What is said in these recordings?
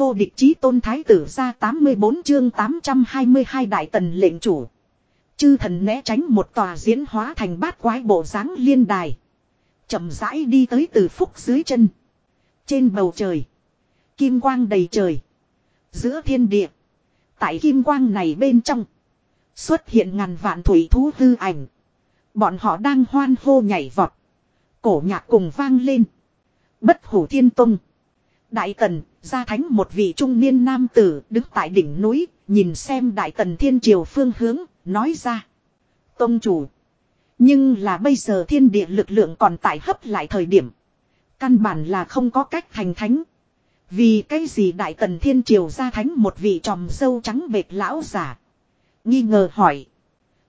vô địch chí tôn thái tử ra 84 chương 822 đại tần lệnh chủ. Chư thần né tránh một tòa diễn hóa thành bát quái bộ dáng liên đài. chậm rãi đi tới từ phúc dưới chân. Trên bầu trời. Kim quang đầy trời. Giữa thiên địa. Tại kim quang này bên trong. Xuất hiện ngàn vạn thủy thú hư ảnh. Bọn họ đang hoan hô nhảy vọt. Cổ nhạc cùng vang lên. Bất hủ thiên tông. Đại tần, gia thánh một vị trung niên nam tử đứng tại đỉnh núi, nhìn xem đại tần thiên triều phương hướng, nói ra. Tông chủ. Nhưng là bây giờ thiên địa lực lượng còn tại hấp lại thời điểm. Căn bản là không có cách thành thánh. Vì cái gì đại tần thiên triều gia thánh một vị tròm sâu trắng bệt lão giả. Nghi ngờ hỏi.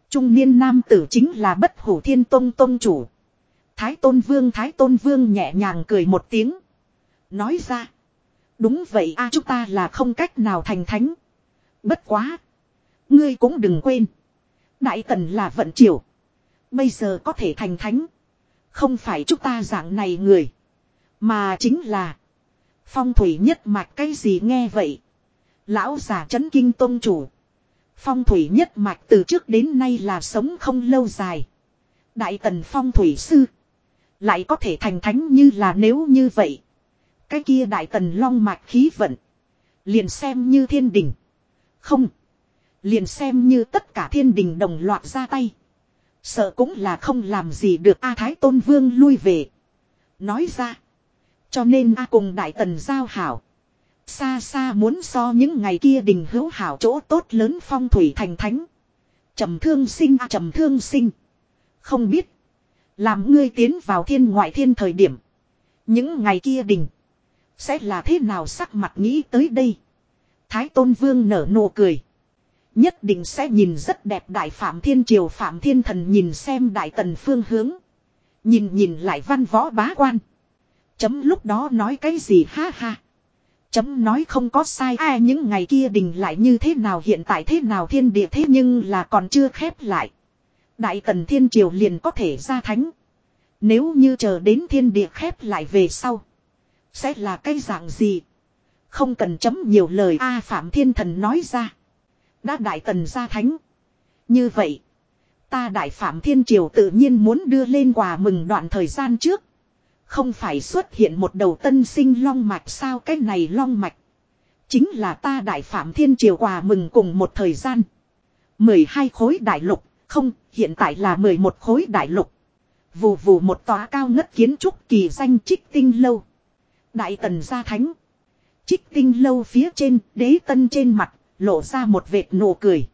Trung niên nam tử chính là bất hủ thiên tông tông chủ. Thái tôn vương thái tôn vương nhẹ nhàng cười một tiếng. Nói ra. Đúng vậy a, chúng ta là không cách nào thành thánh. Bất quá. Ngươi cũng đừng quên. Đại tần là vận triều. Bây giờ có thể thành thánh. Không phải chúng ta dạng này người. Mà chính là. Phong thủy nhất mạch cái gì nghe vậy. Lão già chấn kinh tôn chủ. Phong thủy nhất mạch từ trước đến nay là sống không lâu dài. Đại tần phong thủy sư. Lại có thể thành thánh như là nếu như vậy. Cái kia đại tần long mạch khí vận. Liền xem như thiên đình. Không. Liền xem như tất cả thiên đình đồng loạt ra tay. Sợ cũng là không làm gì được A Thái Tôn Vương lui về. Nói ra. Cho nên A cùng đại tần giao hảo. Xa xa muốn so những ngày kia đình hữu hảo chỗ tốt lớn phong thủy thành thánh. trầm thương sinh A trầm thương sinh. Không biết. Làm ngươi tiến vào thiên ngoại thiên thời điểm. Những ngày kia đình. Sẽ là thế nào sắc mặt nghĩ tới đây. Thái Tôn Vương nở nụ cười. Nhất định sẽ nhìn rất đẹp Đại Phạm Thiên Triều Phạm Thiên Thần nhìn xem Đại Tần phương hướng. Nhìn nhìn lại văn võ bá quan. Chấm lúc đó nói cái gì ha ha. Chấm nói không có sai ai những ngày kia đình lại như thế nào, hiện tại thế nào, thiên địa thế nhưng là còn chưa khép lại. Đại Tần Thiên Triều liền có thể ra thánh. Nếu như chờ đến thiên địa khép lại về sau. Sẽ là cái dạng gì? Không cần chấm nhiều lời A Phạm Thiên Thần nói ra. Đã đại tần gia thánh. Như vậy. Ta đại Phạm Thiên Triều tự nhiên muốn đưa lên quà mừng đoạn thời gian trước. Không phải xuất hiện một đầu tân sinh long mạch sao cái này long mạch. Chính là ta đại Phạm Thiên Triều quà mừng cùng một thời gian. 12 khối đại lục, không, hiện tại là 11 khối đại lục. Vù vù một tòa cao ngất kiến trúc kỳ danh trích tinh lâu. Đại tần gia thánh. Trích tinh lâu phía trên, đế tân trên mặt, lộ ra một vệt nụ cười.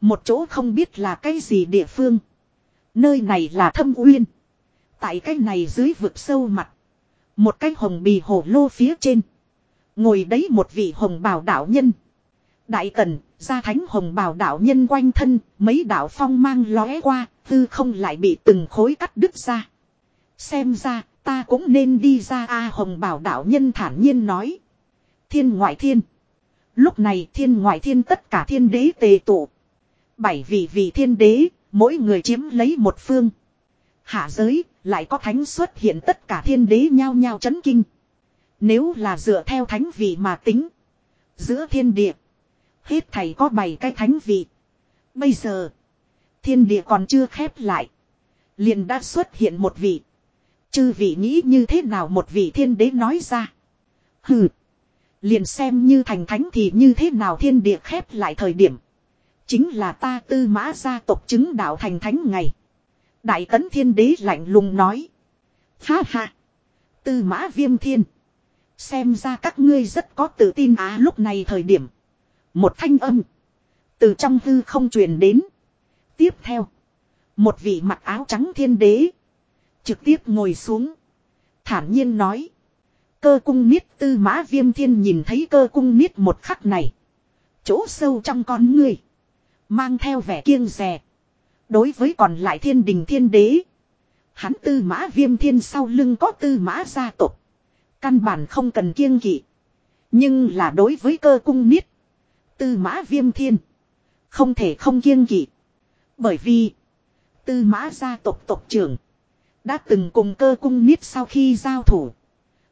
Một chỗ không biết là cái gì địa phương. Nơi này là thâm uyên. Tại cái này dưới vực sâu mặt. Một cái hồng bì hổ lô phía trên. Ngồi đấy một vị hồng bào đạo nhân. Đại tần, gia thánh hồng bào đạo nhân quanh thân, mấy đạo phong mang lóe qua, tư không lại bị từng khối cắt đứt ra. Xem ra, Ta cũng nên đi ra A Hồng bảo đạo nhân thản nhiên nói. Thiên ngoại thiên. Lúc này thiên ngoại thiên tất cả thiên đế tề tụ. Bảy vị vị thiên đế, mỗi người chiếm lấy một phương. Hạ giới, lại có thánh xuất hiện tất cả thiên đế nhao nhao chấn kinh. Nếu là dựa theo thánh vị mà tính. Giữa thiên địa. Hết thầy có bảy cái thánh vị. Bây giờ. Thiên địa còn chưa khép lại. liền đã xuất hiện một vị. Chư vị nghĩ như thế nào một vị thiên đế nói ra. Hừ. Liền xem như thành thánh thì như thế nào thiên địa khép lại thời điểm. Chính là ta tư mã gia tộc chứng đạo thành thánh ngày. Đại tấn thiên đế lạnh lùng nói. Ha ha. Tư mã viêm thiên. Xem ra các ngươi rất có tự tin á lúc này thời điểm. Một thanh âm. Từ trong hư không truyền đến. Tiếp theo. Một vị mặc áo trắng thiên đế. Trực tiếp ngồi xuống. Thản nhiên nói. Cơ cung miết tư mã viêm thiên nhìn thấy cơ cung miết một khắc này. Chỗ sâu trong con người. Mang theo vẻ kiêng rè. Đối với còn lại thiên đình thiên đế. Hắn tư mã viêm thiên sau lưng có tư mã gia tộc Căn bản không cần kiêng kỵ. Nhưng là đối với cơ cung niết. Tư mã viêm thiên. Không thể không kiêng kỵ. Bởi vì. Tư mã gia tộc tộc trưởng. Đã từng cùng cơ cung niết sau khi giao thủ.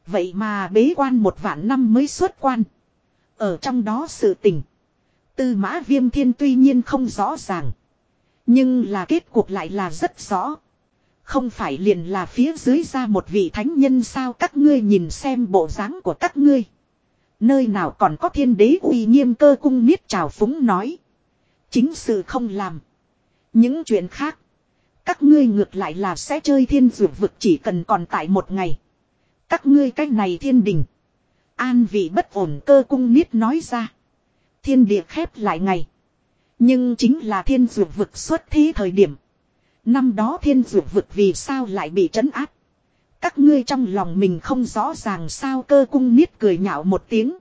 Vậy mà bế quan một vạn năm mới xuất quan. Ở trong đó sự tình. Tư mã viêm thiên tuy nhiên không rõ ràng. Nhưng là kết cuộc lại là rất rõ. Không phải liền là phía dưới ra một vị thánh nhân sao các ngươi nhìn xem bộ dáng của các ngươi. Nơi nào còn có thiên đế uy nghiêm cơ cung niết trào phúng nói. Chính sự không làm. Những chuyện khác. Các ngươi ngược lại là sẽ chơi thiên dược vực chỉ cần còn tại một ngày. Các ngươi cách này thiên đình. An vị bất ổn cơ cung niết nói ra. Thiên địa khép lại ngày. Nhưng chính là thiên dược vực xuất thế thời điểm. Năm đó thiên dược vực vì sao lại bị trấn áp. Các ngươi trong lòng mình không rõ ràng sao cơ cung niết cười nhạo một tiếng.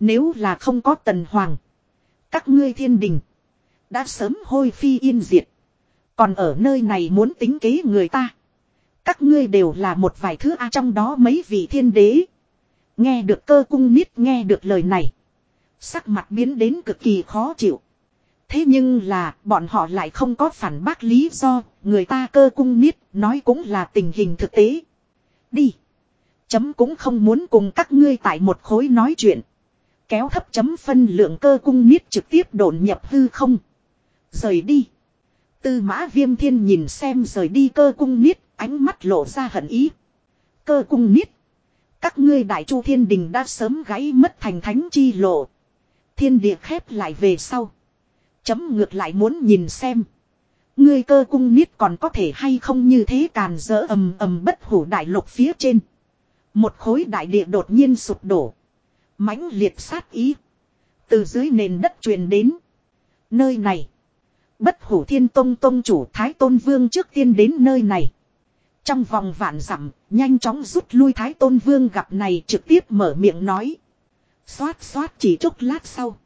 Nếu là không có tần hoàng. Các ngươi thiên đình. Đã sớm hôi phi yên diệt. Còn ở nơi này muốn tính kế người ta. Các ngươi đều là một vài thứ A trong đó mấy vị thiên đế. Nghe được cơ cung nít nghe được lời này. Sắc mặt biến đến cực kỳ khó chịu. Thế nhưng là bọn họ lại không có phản bác lý do, người ta cơ cung nít nói cũng là tình hình thực tế. Đi. Chấm cũng không muốn cùng các ngươi tại một khối nói chuyện. Kéo thấp chấm phân lượng cơ cung nít trực tiếp đồn nhập hư không. Rời đi. Tư mã viêm thiên nhìn xem rời đi cơ cung niết, ánh mắt lộ ra hận ý. Cơ cung niết. Các ngươi đại chu thiên đình đã sớm gãy mất thành thánh chi lộ. Thiên địa khép lại về sau. Chấm ngược lại muốn nhìn xem. Ngươi cơ cung niết còn có thể hay không như thế càn dỡ ầm ầm bất hủ đại lục phía trên. Một khối đại địa đột nhiên sụp đổ. mãnh liệt sát ý. Từ dưới nền đất truyền đến. Nơi này. Bất hủ thiên tông tông chủ Thái Tôn Vương trước tiên đến nơi này. Trong vòng vạn dặm nhanh chóng rút lui Thái Tôn Vương gặp này trực tiếp mở miệng nói. Xoát xoát chỉ chốc lát sau.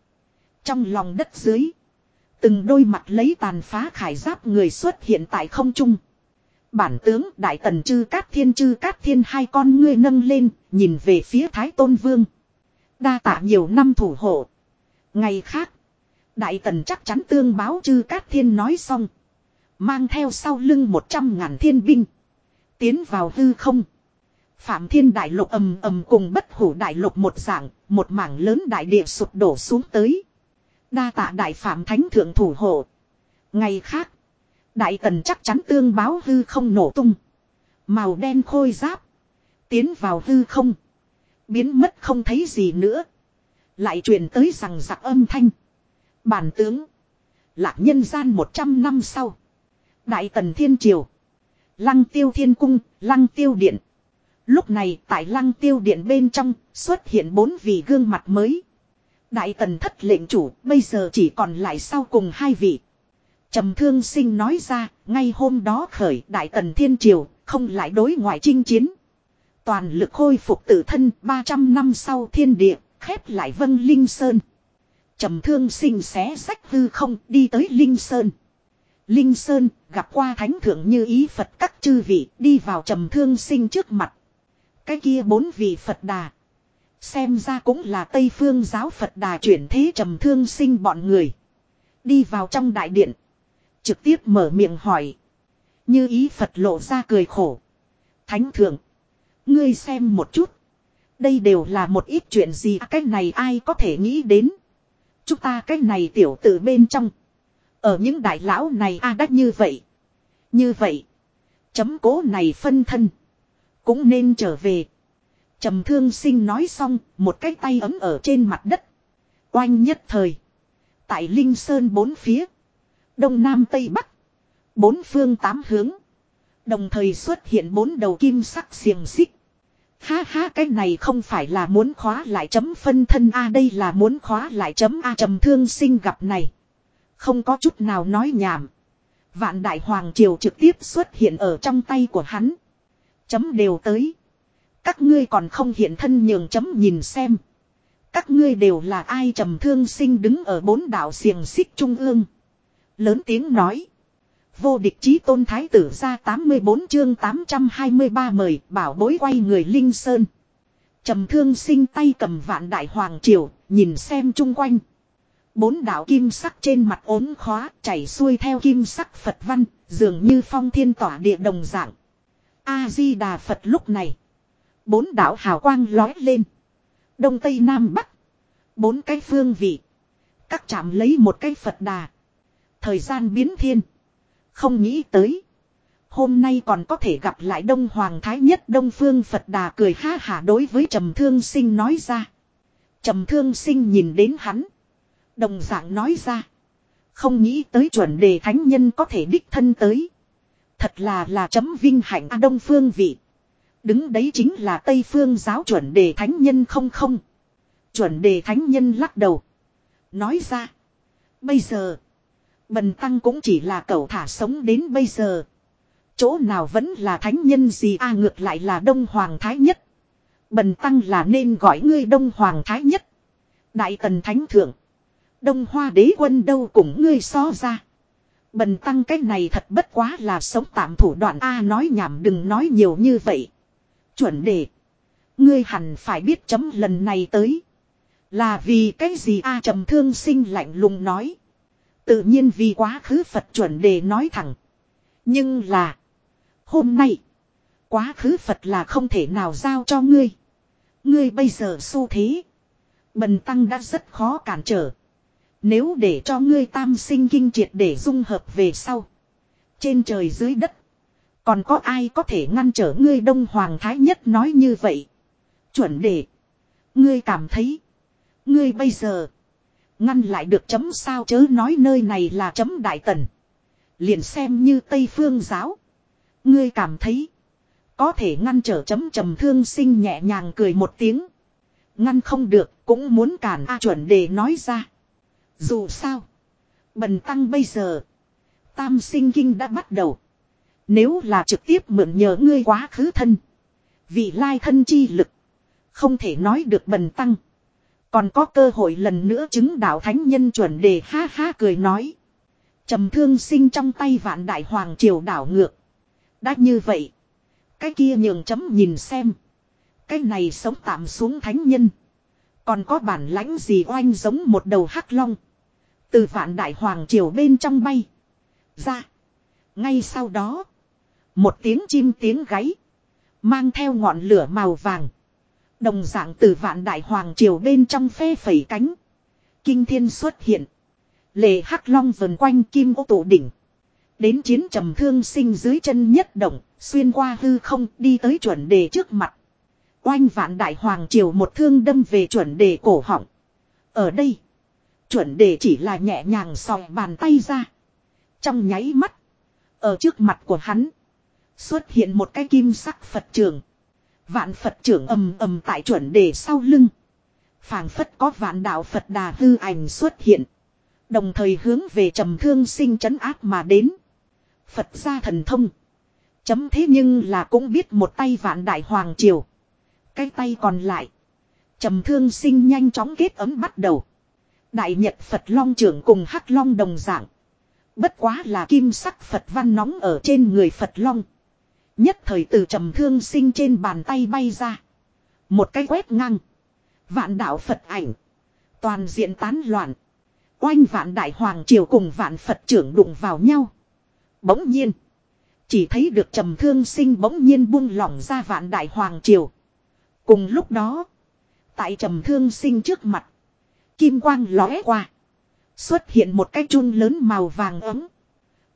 Trong lòng đất dưới. Từng đôi mặt lấy tàn phá khải giáp người xuất hiện tại không trung. Bản tướng Đại Tần Chư Cát Thiên Chư Cát Thiên hai con ngươi nâng lên, nhìn về phía Thái Tôn Vương. Đa tạ nhiều năm thủ hộ. Ngày khác, Đại Tần chắc chắn tương báo Chư Cát Thiên nói xong. Mang theo sau lưng một trăm ngàn thiên binh. Tiến vào hư không. Phạm Thiên Đại Lục ầm ầm cùng bất hủ Đại Lục một dạng, một mảng lớn đại địa sụp đổ xuống tới. Đa tạ Đại Phạm Thánh Thượng Thủ Hộ. Ngày khác, Đại Tần chắc chắn tương báo hư không nổ tung. Màu đen khôi giáp. Tiến vào hư không. Biến mất không thấy gì nữa. Lại truyền tới rằng giặc âm thanh. Bản tướng. Lạc nhân gian 100 năm sau. Đại Tần Thiên Triều. Lăng tiêu thiên cung, lăng tiêu điện. Lúc này tại lăng tiêu điện bên trong xuất hiện bốn vị gương mặt mới. Đại tần thất lệnh chủ bây giờ chỉ còn lại sau cùng hai vị. trầm thương sinh nói ra, ngay hôm đó khởi đại tần thiên triều, không lại đối ngoại chinh chiến. Toàn lực khôi phục tự thân 300 năm sau thiên địa, khép lại vân linh sơn trầm thương sinh xé sách hư không đi tới linh sơn. Linh Sơn, gặp qua thánh thượng như ý Phật các chư vị, đi vào trầm thương sinh trước mặt. Cái kia bốn vị Phật đà. Xem ra cũng là Tây phương giáo Phật đà chuyển thế trầm thương sinh bọn người. Đi vào trong đại điện. Trực tiếp mở miệng hỏi. Như ý Phật lộ ra cười khổ. Thánh thượng. Ngươi xem một chút. Đây đều là một ít chuyện gì à, cái này ai có thể nghĩ đến. Chúng ta cái này tiểu tử bên trong. Ở những đại lão này a à đắt như vậy. Như vậy. Chấm cố này phân thân. Cũng nên trở về. trầm thương sinh nói xong. Một cái tay ấm ở trên mặt đất. Oanh nhất thời. Tại Linh Sơn bốn phía. Đông Nam Tây Bắc. Bốn phương tám hướng. Đồng thời xuất hiện bốn đầu kim sắc xiềng xích. Ha ha, cái này không phải là muốn khóa lại chấm phân thân A, đây là muốn khóa lại chấm A trầm thương sinh gặp này. Không có chút nào nói nhảm. Vạn đại hoàng triều trực tiếp xuất hiện ở trong tay của hắn. Chấm đều tới. Các ngươi còn không hiện thân nhường chấm nhìn xem. Các ngươi đều là ai trầm thương sinh đứng ở bốn đảo xiềng xích trung ương. Lớn tiếng nói. Vô địch chí tôn thái tử ra 84 chương 823 mời bảo bối quay người Linh Sơn. Trầm thương sinh tay cầm vạn đại hoàng triều, nhìn xem chung quanh. Bốn đạo kim sắc trên mặt ốm khóa chảy xuôi theo kim sắc Phật văn, dường như phong thiên tỏa địa đồng dạng. A-di-đà Phật lúc này. Bốn đạo hào quang lói lên. Đông Tây Nam Bắc. Bốn cái phương vị. Các chạm lấy một cái Phật đà. Thời gian biến thiên. Không nghĩ tới. Hôm nay còn có thể gặp lại Đông Hoàng Thái Nhất, Đông Phương Phật Đà cười ha hả đối với Trầm Thương Sinh nói ra. Trầm Thương Sinh nhìn đến hắn. Đồng dạng nói ra. Không nghĩ tới chuẩn đề thánh nhân có thể đích thân tới. Thật là là chấm vinh hạnh Đông Phương vị. Đứng đấy chính là Tây Phương giáo chuẩn đề thánh nhân không không. Chuẩn đề thánh nhân lắc đầu. Nói ra. Bây giờ. Bần tăng cũng chỉ là cậu thả sống đến bây giờ. Chỗ nào vẫn là thánh nhân gì a ngược lại là Đông Hoàng Thái Nhất. Bần tăng là nên gọi ngươi Đông Hoàng Thái Nhất. Đại tần thánh thượng. Đông Hoa đế quân đâu cùng ngươi so ra. Bần tăng cái này thật bất quá là sống tạm thủ đoạn A, nói nhảm đừng nói nhiều như vậy. Chuẩn đề. Ngươi hẳn phải biết chấm lần này tới. Là vì cái gì A, trầm thương sinh lạnh lùng nói. Tự nhiên vì quá khứ Phật chuẩn đề nói thẳng. Nhưng là. Hôm nay. Quá khứ Phật là không thể nào giao cho ngươi. Ngươi bây giờ xu thế. Bần tăng đã rất khó cản trở. Nếu để cho ngươi tam sinh kinh triệt để dung hợp về sau. Trên trời dưới đất. Còn có ai có thể ngăn trở ngươi Đông Hoàng Thái Nhất nói như vậy. Chuẩn để. Ngươi cảm thấy. Ngươi bây giờ. Ngăn lại được chấm sao chớ nói nơi này là chấm đại tần. Liền xem như Tây Phương giáo. Ngươi cảm thấy. Có thể ngăn trở chấm trầm thương sinh nhẹ nhàng cười một tiếng. Ngăn không được, cũng muốn cản A chuẩn để nói ra. Dù sao. Bần tăng bây giờ. Tam sinh kinh đã bắt đầu. Nếu là trực tiếp mượn nhờ ngươi quá khứ thân. Vị lai thân chi lực. Không thể nói được bần tăng. Còn có cơ hội lần nữa chứng đạo thánh nhân chuẩn đề ha ha cười nói. trầm thương sinh trong tay vạn đại hoàng triều đảo ngược. Đã như vậy. Cái kia nhường chấm nhìn xem. Cái này sống tạm xuống thánh nhân. Còn có bản lãnh gì oanh giống một đầu hắc long. Từ vạn đại hoàng triều bên trong bay. Ra. Ngay sau đó. Một tiếng chim tiếng gáy. Mang theo ngọn lửa màu vàng. Đồng dạng từ vạn đại hoàng triều bên trong phe phẩy cánh. Kinh thiên xuất hiện. Lệ hắc long vần quanh kim ô tổ đỉnh. Đến chiến trầm thương sinh dưới chân nhất động, xuyên qua hư không đi tới chuẩn đề trước mặt. Oanh vạn đại hoàng triều một thương đâm về chuẩn đề cổ họng. Ở đây, chuẩn đề chỉ là nhẹ nhàng sòng bàn tay ra. Trong nháy mắt, ở trước mặt của hắn, xuất hiện một cái kim sắc Phật trường. Vạn Phật trưởng ầm ầm tại chuẩn đề sau lưng. phảng phất có vạn đạo Phật đà hư ảnh xuất hiện. Đồng thời hướng về trầm thương sinh chấn áp mà đến. Phật gia thần thông. Chấm thế nhưng là cũng biết một tay vạn đại hoàng triều. Cái tay còn lại. trầm thương sinh nhanh chóng kết ấm bắt đầu. Đại Nhật Phật Long trưởng cùng Hắc Long đồng dạng. Bất quá là kim sắc Phật văn nóng ở trên người Phật Long. Nhất thời từ trầm thương sinh trên bàn tay bay ra. Một cái quét ngang. Vạn đạo Phật ảnh. Toàn diện tán loạn. Oanh vạn đại hoàng triều cùng vạn Phật trưởng đụng vào nhau. Bỗng nhiên. Chỉ thấy được trầm thương sinh bỗng nhiên buông lỏng ra vạn đại hoàng triều. Cùng lúc đó. Tại trầm thương sinh trước mặt. Kim quang lóe qua. Xuất hiện một cái chun lớn màu vàng ấm.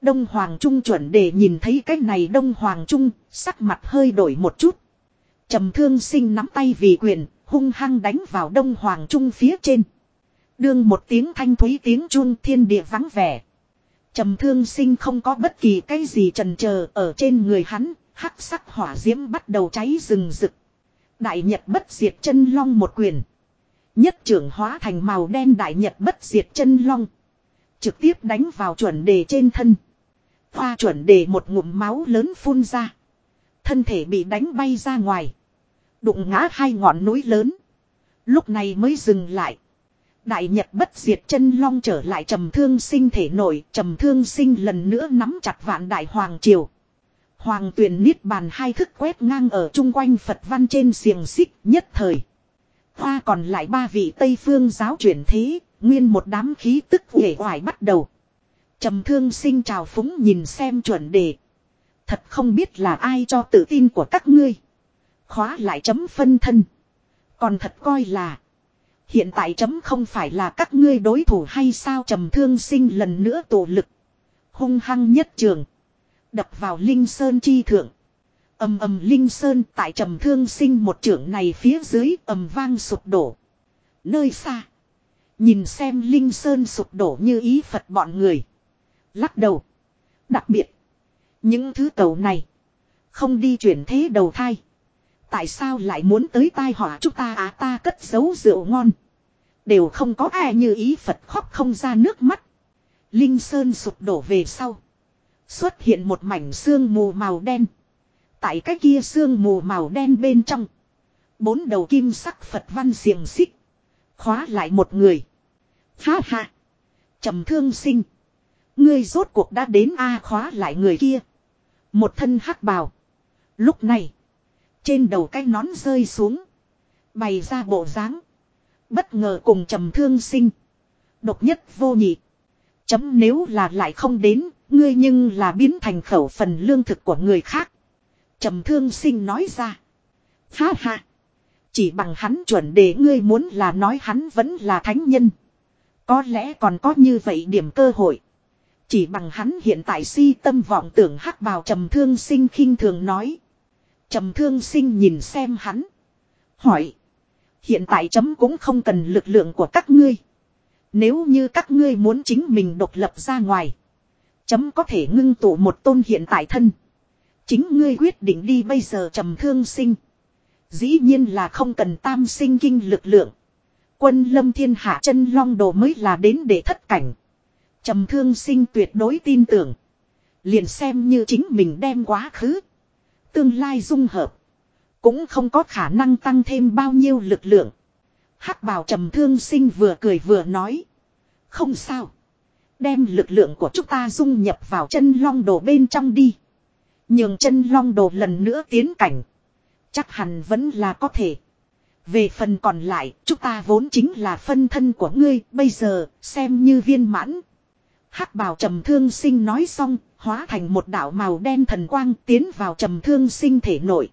Đông Hoàng Trung chuẩn để nhìn thấy cái này Đông Hoàng Trung, sắc mặt hơi đổi một chút. Trầm thương sinh nắm tay vì quyền, hung hăng đánh vào Đông Hoàng Trung phía trên. Đương một tiếng thanh thúy tiếng chun thiên địa vắng vẻ. Trầm thương sinh không có bất kỳ cái gì trần chờ ở trên người hắn, hắc sắc hỏa diễm bắt đầu cháy rừng rực. Đại Nhật bất diệt chân long một quyền. Nhất trưởng hóa thành màu đen Đại Nhật bất diệt chân long. Trực tiếp đánh vào chuẩn đề trên thân. Hoa chuẩn để một ngụm máu lớn phun ra. Thân thể bị đánh bay ra ngoài. Đụng ngã hai ngọn núi lớn. Lúc này mới dừng lại. Đại Nhật bất diệt chân long trở lại trầm thương sinh thể nổi, trầm thương sinh lần nữa nắm chặt vạn đại hoàng triều. Hoàng tuyển niết bàn hai thức quét ngang ở chung quanh Phật văn trên xiềng xích nhất thời. Hoa còn lại ba vị Tây phương giáo chuyển thế, nguyên một đám khí tức hể hoài bắt đầu. Trầm thương sinh trào phúng nhìn xem chuẩn đề. Thật không biết là ai cho tự tin của các ngươi. Khóa lại chấm phân thân. Còn thật coi là. Hiện tại chấm không phải là các ngươi đối thủ hay sao trầm thương sinh lần nữa tổ lực. Hung hăng nhất trường. Đập vào Linh Sơn chi thượng. ầm ầm Linh Sơn tại trầm thương sinh một trưởng này phía dưới ầm vang sụp đổ. Nơi xa. Nhìn xem Linh Sơn sụp đổ như ý Phật bọn người. Lắc đầu. Đặc biệt. Những thứ cầu này. Không đi chuyển thế đầu thai. Tại sao lại muốn tới tai họa chúng ta à ta cất giấu rượu ngon. Đều không có ai như ý Phật khóc không ra nước mắt. Linh Sơn sụp đổ về sau. Xuất hiện một mảnh xương mù màu đen. Tại cái kia xương mù màu đen bên trong. Bốn đầu kim sắc Phật văn xiềng xích. Khóa lại một người. Ha ha. trầm thương sinh. Ngươi rốt cuộc đã đến A khóa lại người kia. Một thân hắc bào. Lúc này. Trên đầu cái nón rơi xuống. Bày ra bộ dáng Bất ngờ cùng trầm thương sinh. Độc nhất vô nhị. Chấm nếu là lại không đến, ngươi nhưng là biến thành khẩu phần lương thực của người khác. Trầm thương sinh nói ra. Ha ha. Chỉ bằng hắn chuẩn để ngươi muốn là nói hắn vẫn là thánh nhân. Có lẽ còn có như vậy điểm cơ hội. Chỉ bằng hắn hiện tại si tâm vọng tưởng hắc bào trầm thương sinh khinh thường nói. Trầm thương sinh nhìn xem hắn. Hỏi. Hiện tại chấm cũng không cần lực lượng của các ngươi. Nếu như các ngươi muốn chính mình độc lập ra ngoài. Chấm có thể ngưng tụ một tôn hiện tại thân. Chính ngươi quyết định đi bây giờ trầm thương sinh. Dĩ nhiên là không cần tam sinh kinh lực lượng. Quân lâm thiên hạ chân long đồ mới là đến để thất cảnh. Trầm thương sinh tuyệt đối tin tưởng. Liền xem như chính mình đem quá khứ. Tương lai dung hợp. Cũng không có khả năng tăng thêm bao nhiêu lực lượng. hắc bào trầm thương sinh vừa cười vừa nói. Không sao. Đem lực lượng của chúng ta dung nhập vào chân long đồ bên trong đi. Nhường chân long đồ lần nữa tiến cảnh. Chắc hẳn vẫn là có thể. Về phần còn lại, chúng ta vốn chính là phân thân của ngươi, bây giờ, xem như viên mãn hắc bào trầm thương sinh nói xong, hóa thành một đạo màu đen thần quang tiến vào trầm thương sinh thể nội.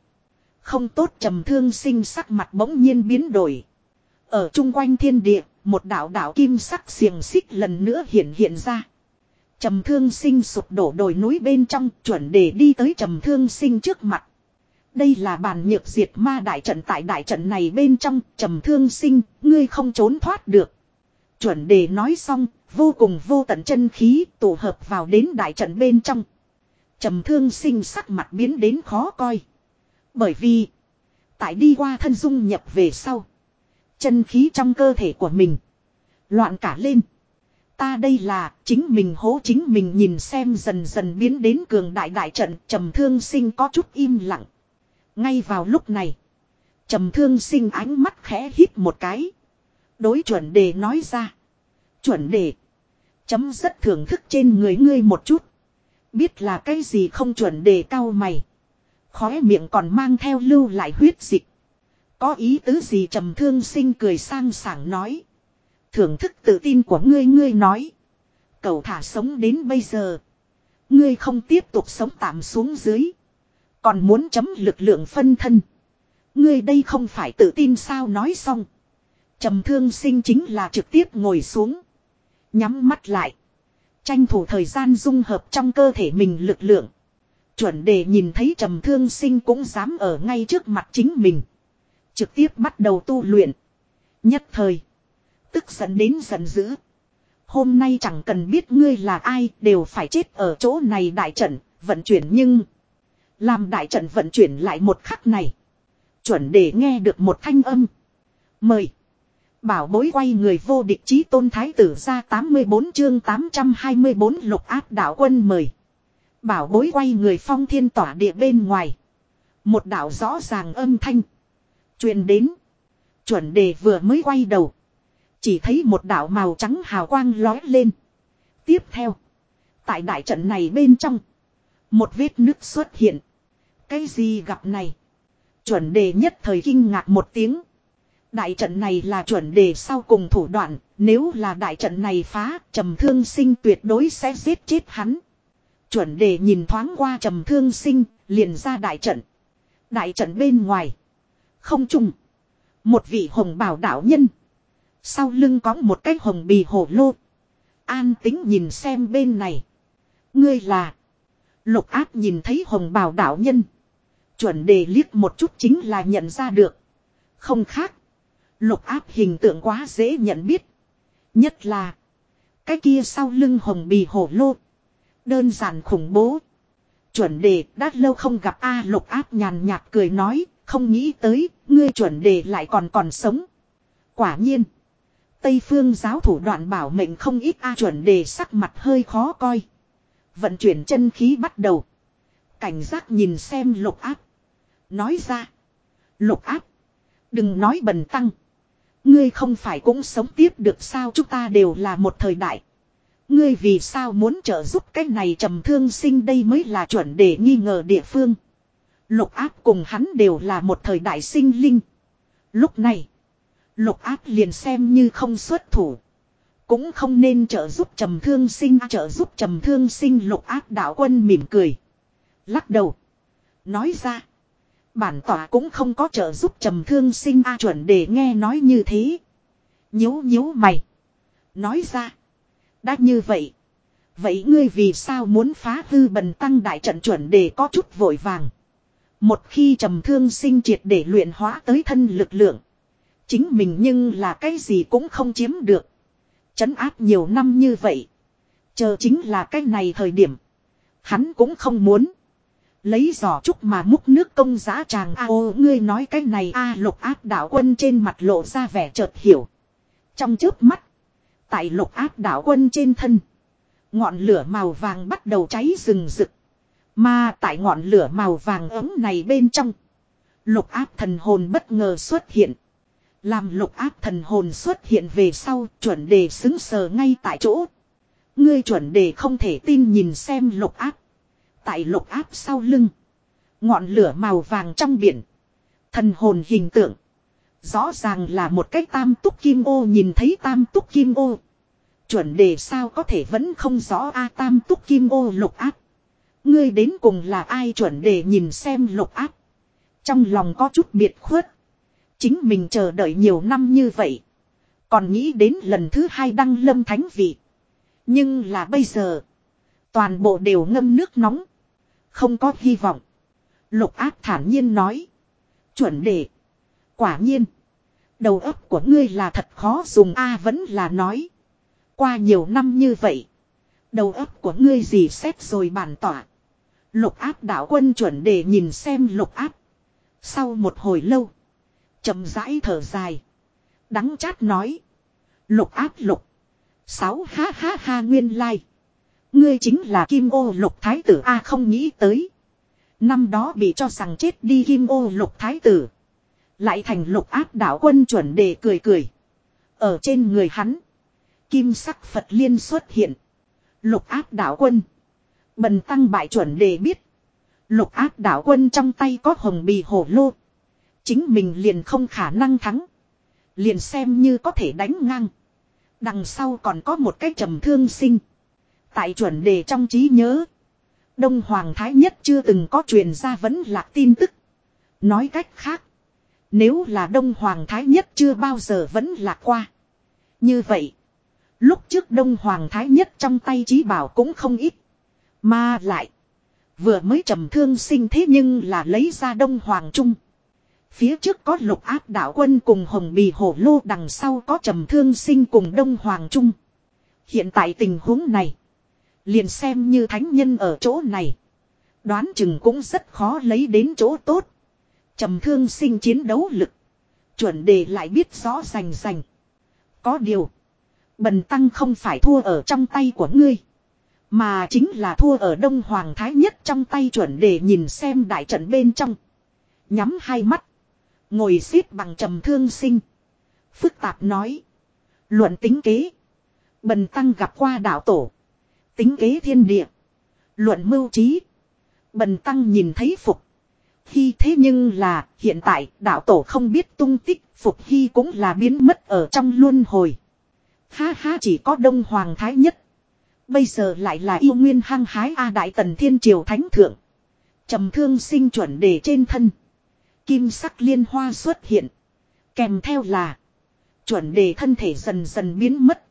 Không tốt trầm thương sinh sắc mặt bỗng nhiên biến đổi. Ở chung quanh thiên địa, một đạo đạo kim sắc xiềng xích lần nữa hiện hiện ra. Trầm thương sinh sụp đổ đồi núi bên trong chuẩn để đi tới trầm thương sinh trước mặt. Đây là bàn nhược diệt ma đại trận tại đại trận này bên trong trầm thương sinh, ngươi không trốn thoát được. Chuẩn đề nói xong, vô cùng vô tận chân khí tụ hợp vào đến đại trận bên trong. Trầm thương sinh sắc mặt biến đến khó coi. Bởi vì, tại đi qua thân dung nhập về sau. Chân khí trong cơ thể của mình. Loạn cả lên. Ta đây là chính mình hố chính mình nhìn xem dần dần biến đến cường đại đại trận trầm thương sinh có chút im lặng. Ngay vào lúc này. Trầm thương sinh ánh mắt khẽ hít một cái. Đối chuẩn đề nói ra. Chuẩn đề. Chấm rất thưởng thức trên người ngươi một chút. Biết là cái gì không chuẩn đề cao mày. Khóe miệng còn mang theo lưu lại huyết dịch. Có ý tứ gì trầm thương sinh cười sang sảng nói. Thưởng thức tự tin của ngươi ngươi nói. Cậu thả sống đến bây giờ. Ngươi không tiếp tục sống tạm xuống dưới. Còn muốn chấm lực lượng phân thân. Ngươi đây không phải tự tin sao nói xong. Trầm thương sinh chính là trực tiếp ngồi xuống. Nhắm mắt lại. Tranh thủ thời gian dung hợp trong cơ thể mình lực lượng. Chuẩn đề nhìn thấy trầm thương sinh cũng dám ở ngay trước mặt chính mình. Trực tiếp bắt đầu tu luyện. Nhất thời. Tức giận đến giận dữ. Hôm nay chẳng cần biết ngươi là ai đều phải chết ở chỗ này đại trận, vận chuyển nhưng... Làm đại trận vận chuyển lại một khắc này. Chuẩn để nghe được một thanh âm. Mời. Bảo bối quay người vô địch chí tôn thái tử ra 84 chương 824 lục áp đạo quân mời. Bảo bối quay người phong thiên tỏa địa bên ngoài. Một đạo rõ ràng âm thanh. truyền đến. Chuẩn đề vừa mới quay đầu. Chỉ thấy một đạo màu trắng hào quang lói lên. Tiếp theo. Tại đại trận này bên trong. Một vết nước xuất hiện. Cái gì gặp này? Chuẩn đề nhất thời kinh ngạc một tiếng. Đại trận này là chuẩn đề sau cùng thủ đoạn, nếu là đại trận này phá, trầm thương sinh tuyệt đối sẽ giết chết hắn. Chuẩn đề nhìn thoáng qua trầm thương sinh, liền ra đại trận. Đại trận bên ngoài. Không trùng. Một vị hồng bảo đạo nhân. Sau lưng có một cái hồng bì hổ lô. An tính nhìn xem bên này. Ngươi là. Lục áp nhìn thấy hồng bào đạo nhân. Chuẩn đề liếc một chút chính là nhận ra được. Không khác. Lục áp hình tượng quá dễ nhận biết. Nhất là. Cái kia sau lưng hồng bì hổ lô. Đơn giản khủng bố. Chuẩn đề, đã lâu không gặp A lục áp nhàn nhạt cười nói. Không nghĩ tới. Ngươi chuẩn đề lại còn còn sống. Quả nhiên. Tây phương giáo thủ đoạn bảo mệnh không ít A chuẩn đề sắc mặt hơi khó coi. Vận chuyển chân khí bắt đầu. Cảnh giác nhìn xem lục áp. Nói ra. Lục áp. Đừng nói bần tăng. Ngươi không phải cũng sống tiếp được sao chúng ta đều là một thời đại. Ngươi vì sao muốn trợ giúp cái này trầm thương sinh đây mới là chuẩn để nghi ngờ địa phương. Lục áp cùng hắn đều là một thời đại sinh linh. Lúc này. Lục áp liền xem như không xuất thủ. Cũng không nên trợ giúp trầm thương sinh à, trợ giúp trầm thương sinh, lục áp đạo quân mỉm cười. Lắc đầu. Nói ra. Bản tỏa cũng không có trợ giúp trầm thương sinh A chuẩn để nghe nói như thế. Nhíu nhíu mày. Nói ra. Đã như vậy. Vậy ngươi vì sao muốn phá hư bần tăng đại trận chuẩn để có chút vội vàng. Một khi trầm thương sinh triệt để luyện hóa tới thân lực lượng. Chính mình nhưng là cái gì cũng không chiếm được. Chấn áp nhiều năm như vậy. Chờ chính là cái này thời điểm. Hắn cũng không muốn. Lấy giỏ trúc mà múc nước công giá chàng a ô ngươi nói cái này a lục áp đạo quân trên mặt lộ ra vẻ chợt hiểu. Trong chớp mắt. Tại lục áp đạo quân trên thân. Ngọn lửa màu vàng bắt đầu cháy rừng rực. Mà tại ngọn lửa màu vàng ấm này bên trong. Lục áp thần hồn bất ngờ xuất hiện. Làm lục áp thần hồn xuất hiện về sau, chuẩn đề xứng sờ ngay tại chỗ. Ngươi chuẩn đề không thể tin nhìn xem lục áp. Tại lục áp sau lưng. Ngọn lửa màu vàng trong biển. Thần hồn hình tượng. Rõ ràng là một cái tam túc kim ô nhìn thấy tam túc kim ô. Chuẩn đề sao có thể vẫn không rõ a tam túc kim ô lục áp. Ngươi đến cùng là ai chuẩn đề nhìn xem lục áp. Trong lòng có chút biệt khuất. Chính mình chờ đợi nhiều năm như vậy. Còn nghĩ đến lần thứ hai đăng lâm thánh vị. Nhưng là bây giờ. Toàn bộ đều ngâm nước nóng. Không có hy vọng. Lục áp thản nhiên nói. Chuẩn đề. Quả nhiên. Đầu óc của ngươi là thật khó dùng A vẫn là nói. Qua nhiều năm như vậy. Đầu óc của ngươi gì xét rồi bản tỏa. Lục áp đạo quân chuẩn đề nhìn xem lục áp. Sau một hồi lâu chậm rãi thở dài. Đắng chát nói. Lục áp lục. Sáu ha ha ha nguyên lai. Ngươi chính là kim ô lục thái tử A không nghĩ tới. Năm đó bị cho rằng chết đi kim ô lục thái tử. Lại thành lục áp đảo quân chuẩn đề cười cười. Ở trên người hắn. Kim sắc Phật liên xuất hiện. Lục áp đảo quân. Bần tăng bại chuẩn đề biết. Lục áp đảo quân trong tay có hồng bì hổ lô. Chính mình liền không khả năng thắng. Liền xem như có thể đánh ngang. Đằng sau còn có một cái trầm thương sinh. Tại chuẩn đề trong trí nhớ. Đông Hoàng Thái Nhất chưa từng có truyền ra vẫn là tin tức. Nói cách khác. Nếu là Đông Hoàng Thái Nhất chưa bao giờ vẫn lạc qua. Như vậy. Lúc trước Đông Hoàng Thái Nhất trong tay trí bảo cũng không ít. Mà lại. Vừa mới trầm thương sinh thế nhưng là lấy ra Đông Hoàng Trung. Phía trước có lục áp đạo quân cùng hồng bì hổ lô đằng sau có trầm thương sinh cùng đông hoàng trung. Hiện tại tình huống này. Liền xem như thánh nhân ở chỗ này. Đoán chừng cũng rất khó lấy đến chỗ tốt. Trầm thương sinh chiến đấu lực. Chuẩn đề lại biết rõ rành rành. Có điều. Bần tăng không phải thua ở trong tay của ngươi. Mà chính là thua ở Đông Hoàng Thái nhất trong tay chuẩn đề nhìn xem đại trận bên trong. Nhắm hai mắt. Ngồi xếp bằng trầm thương sinh. Phức tạp nói. Luận tính kế. Bần tăng gặp qua đạo tổ. Tính kế thiên địa. Luận mưu trí. Bần tăng nhìn thấy Phục. Hy thế nhưng là hiện tại đạo tổ không biết tung tích. Phục Hy cũng là biến mất ở trong luân hồi. Ha ha, chỉ có Đông Hoàng Thái nhất. Bây giờ lại là yêu nguyên hăng hái A Đại Tần Thiên Triều Thánh Thượng. trầm thương sinh chuẩn đề trên thân. Kim sắc liên hoa xuất hiện. Kèm theo là. Chuẩn đề thân thể dần dần biến mất.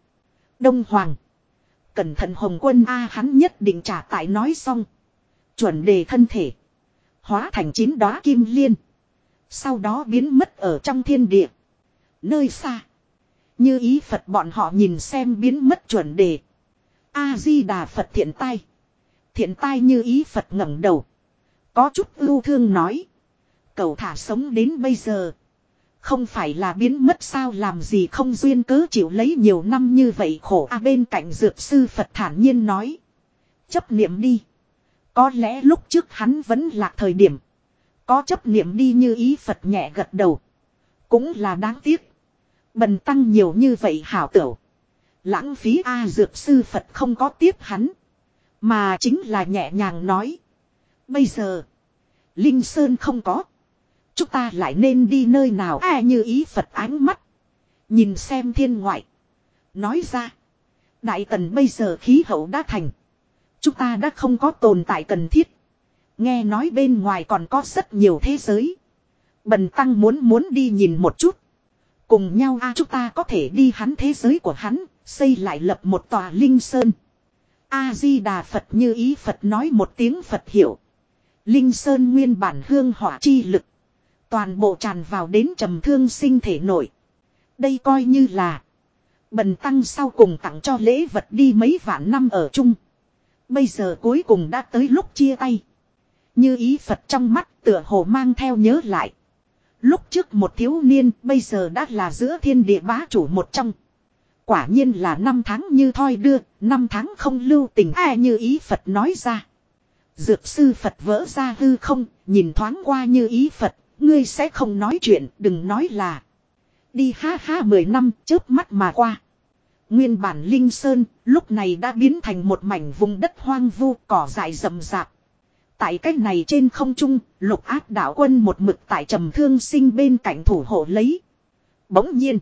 Đông Hoàng. Cẩn thận Hồng quân A, hắn nhất định trả tại nói xong. Chuẩn đề thân thể. Hóa thành chín đóa kim liên. Sau đó biến mất ở trong thiên địa. Nơi xa. Như ý Phật bọn họ nhìn xem biến mất chuẩn đề. A-di-đà Phật thiện tai. Thiện tai như ý Phật ngẩng đầu. Có chút ưu thương nói. Cầu thả sống đến bây giờ. Không phải là biến mất sao làm gì không duyên cớ chịu lấy nhiều năm như vậy khổ a bên cạnh dược sư Phật thản nhiên nói. Chấp niệm đi. Có lẽ lúc trước hắn vẫn là thời điểm. Có chấp niệm đi như ý Phật nhẹ gật đầu. Cũng là đáng tiếc. Bần tăng nhiều như vậy hảo tửu. Lãng phí A dược sư Phật không có tiếp hắn. Mà chính là nhẹ nhàng nói. Bây giờ. Linh Sơn không có. Chúng ta lại nên đi nơi nào à như ý Phật ánh mắt. Nhìn xem thiên ngoại. Nói ra. Đại tần bây giờ khí hậu đã thành. Chúng ta đã không có tồn tại cần thiết. Nghe nói bên ngoài còn có rất nhiều thế giới. Bần tăng muốn muốn đi nhìn một chút. Cùng nhau a chúng ta có thể đi hắn thế giới của hắn, xây lại lập một tòa linh sơn. A-di-đà Phật như ý Phật nói một tiếng Phật hiểu. Linh sơn nguyên bản hương hỏa chi lực. Toàn bộ tràn vào đến trầm thương sinh thể nổi. Đây coi như là. Bần tăng sau cùng tặng cho lễ vật đi mấy vạn năm ở chung. Bây giờ cuối cùng đã tới lúc chia tay. Như ý Phật trong mắt tựa hồ mang theo nhớ lại. Lúc trước một thiếu niên bây giờ đã là giữa thiên địa bá chủ một trong. Quả nhiên là năm tháng như thoi đưa, năm tháng không lưu tình ai như ý Phật nói ra. Dược sư Phật vỡ ra hư không, nhìn thoáng qua như ý Phật, ngươi sẽ không nói chuyện, đừng nói là. Đi ha ha mười năm, chớp mắt mà qua. Nguyên bản Linh Sơn, lúc này đã biến thành một mảnh vùng đất hoang vu, cỏ dại rậm rạp. Tại cách này trên không trung, lục ác đạo quân một mực tại trầm thương sinh bên cạnh thủ hộ lấy. Bỗng nhiên,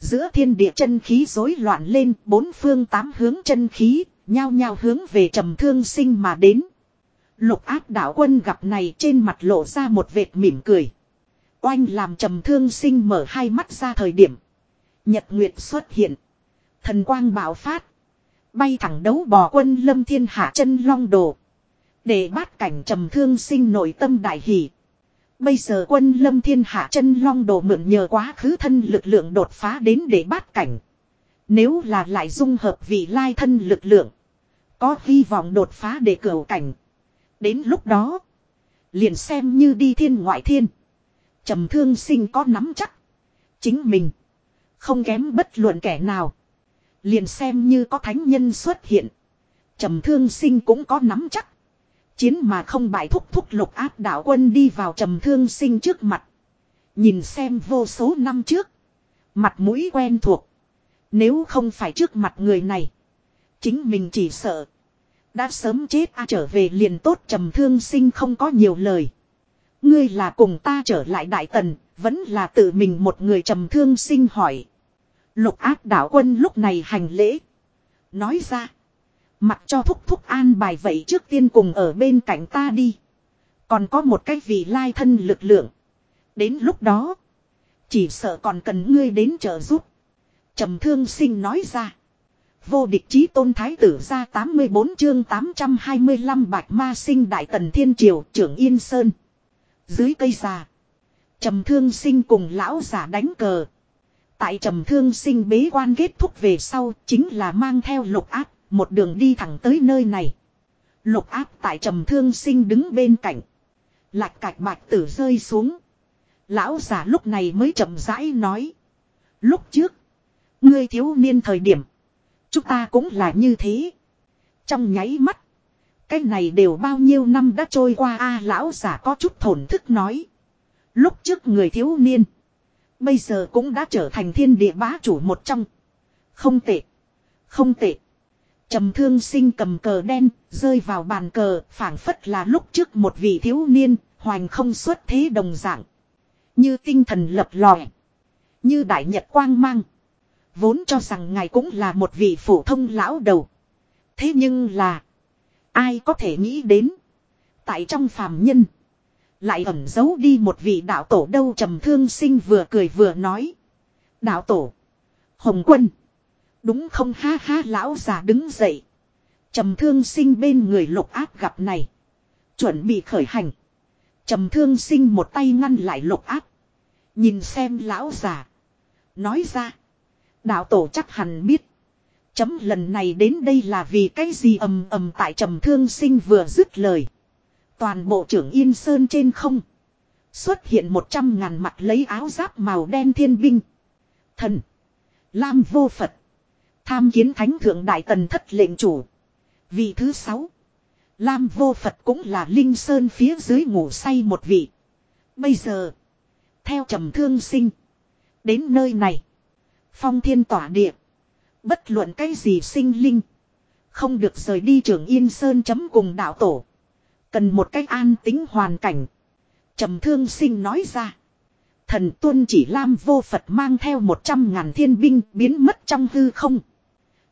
giữa thiên địa chân khí rối loạn lên, bốn phương tám hướng chân khí, nhao nhao hướng về trầm thương sinh mà đến. Lục ác đạo quân gặp này trên mặt lộ ra một vệt mỉm cười. Oanh làm trầm thương sinh mở hai mắt ra thời điểm. Nhật Nguyệt xuất hiện. Thần quang bạo phát. Bay thẳng đấu bò quân lâm thiên hạ chân long đồ. Để bát cảnh trầm thương sinh nội tâm đại hỷ. Bây giờ quân lâm thiên hạ chân long đồ mượn nhờ quá khứ thân lực lượng đột phá đến để bát cảnh. Nếu là lại dung hợp vị lai thân lực lượng. Có hy vọng đột phá để cửu cảnh. Đến lúc đó. Liền xem như đi thiên ngoại thiên. trầm thương sinh có nắm chắc. Chính mình. Không kém bất luận kẻ nào. Liền xem như có thánh nhân xuất hiện. trầm thương sinh cũng có nắm chắc. Chiến mà không bại thúc thúc lục áp đạo quân đi vào trầm thương sinh trước mặt. Nhìn xem vô số năm trước. Mặt mũi quen thuộc. Nếu không phải trước mặt người này. Chính mình chỉ sợ. Đã sớm chết a trở về liền tốt trầm thương sinh không có nhiều lời. Ngươi là cùng ta trở lại đại tần, vẫn là tự mình một người trầm thương sinh hỏi. Lục ác đạo quân lúc này hành lễ. Nói ra. Mặc cho thúc thúc an bài vậy trước tiên cùng ở bên cạnh ta đi. Còn có một cái vị lai thân lực lượng. Đến lúc đó. Chỉ sợ còn cần ngươi đến trợ giúp. trầm thương sinh nói ra. Vô địch chí tôn thái tử ra 84 chương 825 bạch ma sinh đại tần thiên triều, trưởng Yên Sơn. Dưới cây già. Trầm thương sinh cùng lão giả đánh cờ. Tại trầm thương sinh bế quan kết thúc về sau, chính là mang theo lục áp, một đường đi thẳng tới nơi này. Lục áp tại trầm thương sinh đứng bên cạnh. Lạch cạch bạch tử rơi xuống. Lão giả lúc này mới chậm rãi nói. Lúc trước. Ngươi thiếu niên thời điểm. Chúng ta cũng là như thế. Trong nháy mắt. Cái này đều bao nhiêu năm đã trôi qua a lão giả có chút thổn thức nói. Lúc trước người thiếu niên. Bây giờ cũng đã trở thành thiên địa bá chủ một trong. Không tệ. Không tệ. Trầm thương sinh cầm cờ đen, rơi vào bàn cờ, phảng phất là lúc trước một vị thiếu niên, hoành không xuất thế đồng dạng. Như tinh thần lập lòe. Như đại nhật quang mang. Vốn cho rằng ngài cũng là một vị phổ thông lão đầu. Thế nhưng là. Ai có thể nghĩ đến. Tại trong phàm nhân. Lại ẩn giấu đi một vị đạo tổ đâu trầm thương sinh vừa cười vừa nói. Đạo tổ. Hồng quân. Đúng không ha ha, lão già đứng dậy. trầm thương sinh bên người lục áp gặp này. Chuẩn bị khởi hành. trầm thương sinh một tay ngăn lại lục áp. Nhìn xem lão già. Nói ra. Đạo tổ chắc hẳn biết. Chấm lần này đến đây là vì cái gì ầm ầm tại trầm thương sinh vừa dứt lời. Toàn bộ trưởng Yên Sơn trên không. Xuất hiện một trăm ngàn mặt lấy áo giáp màu đen thiên binh. Thần. Lam vô Phật. Tham kiến thánh thượng đại tần thất lệnh chủ. Vị thứ sáu. Lam vô Phật cũng là Linh Sơn phía dưới ngủ say một vị. Bây giờ. Theo trầm thương sinh. Đến nơi này. Phong thiên tỏa địa. Bất luận cái gì sinh linh. Không được rời đi trường Yên Sơn chấm cùng đạo tổ. Cần một cách an tính hoàn cảnh. trầm thương sinh nói ra. Thần tuân chỉ Lam vô Phật mang theo một trăm ngàn thiên binh biến mất trong hư không.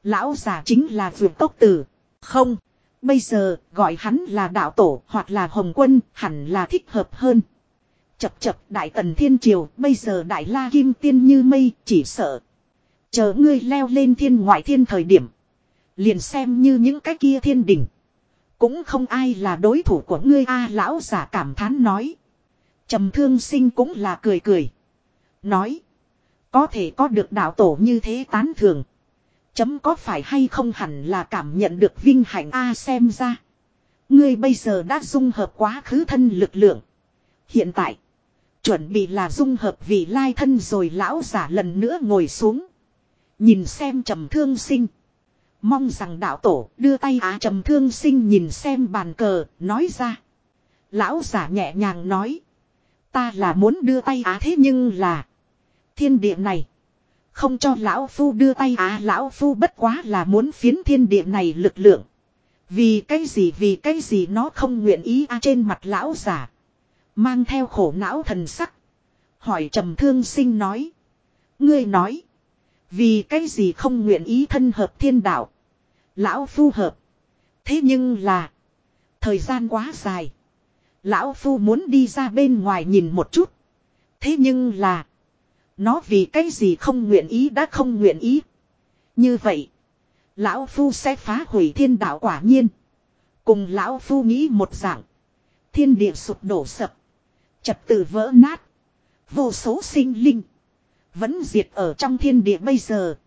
Lão già chính là vượt tốc tử. Không. Bây giờ, gọi hắn là đạo tổ hoặc là hồng quân, hẳn là thích hợp hơn. Chập chập đại tần thiên triều, bây giờ đại la kim tiên như mây, chỉ sợ. Chờ ngươi leo lên thiên ngoại thiên thời điểm. Liền xem như những cái kia thiên đỉnh. Cũng không ai là đối thủ của ngươi a lão giả cảm thán nói. trầm thương sinh cũng là cười cười. Nói. Có thể có được đạo tổ như thế tán thường. Chấm có phải hay không hẳn là cảm nhận được vinh hạnh A xem ra. Ngươi bây giờ đã dung hợp quá khứ thân lực lượng. Hiện tại. Chuẩn bị là dung hợp vị lai thân rồi lão giả lần nữa ngồi xuống. Nhìn xem trầm thương sinh. Mong rằng đạo tổ đưa tay á trầm thương sinh nhìn xem bàn cờ, nói ra. Lão giả nhẹ nhàng nói. Ta là muốn đưa tay á thế nhưng là. Thiên địa này. Không cho lão phu đưa tay á lão phu bất quá là muốn phiến thiên địa này lực lượng. Vì cái gì vì cái gì nó không nguyện ý á trên mặt lão giả. Mang theo khổ não thần sắc. Hỏi trầm thương sinh nói. Ngươi nói. Vì cái gì không nguyện ý thân hợp thiên đạo. Lão phu hợp. Thế nhưng là. Thời gian quá dài. Lão phu muốn đi ra bên ngoài nhìn một chút. Thế nhưng là. Nó vì cái gì không nguyện ý đã không nguyện ý. Như vậy. Lão phu sẽ phá hủy thiên đạo quả nhiên. Cùng lão phu nghĩ một dạng. Thiên địa sụp đổ sập. Chập tử vỡ nát. Vô số sinh linh. Vẫn diệt ở trong thiên địa bây giờ.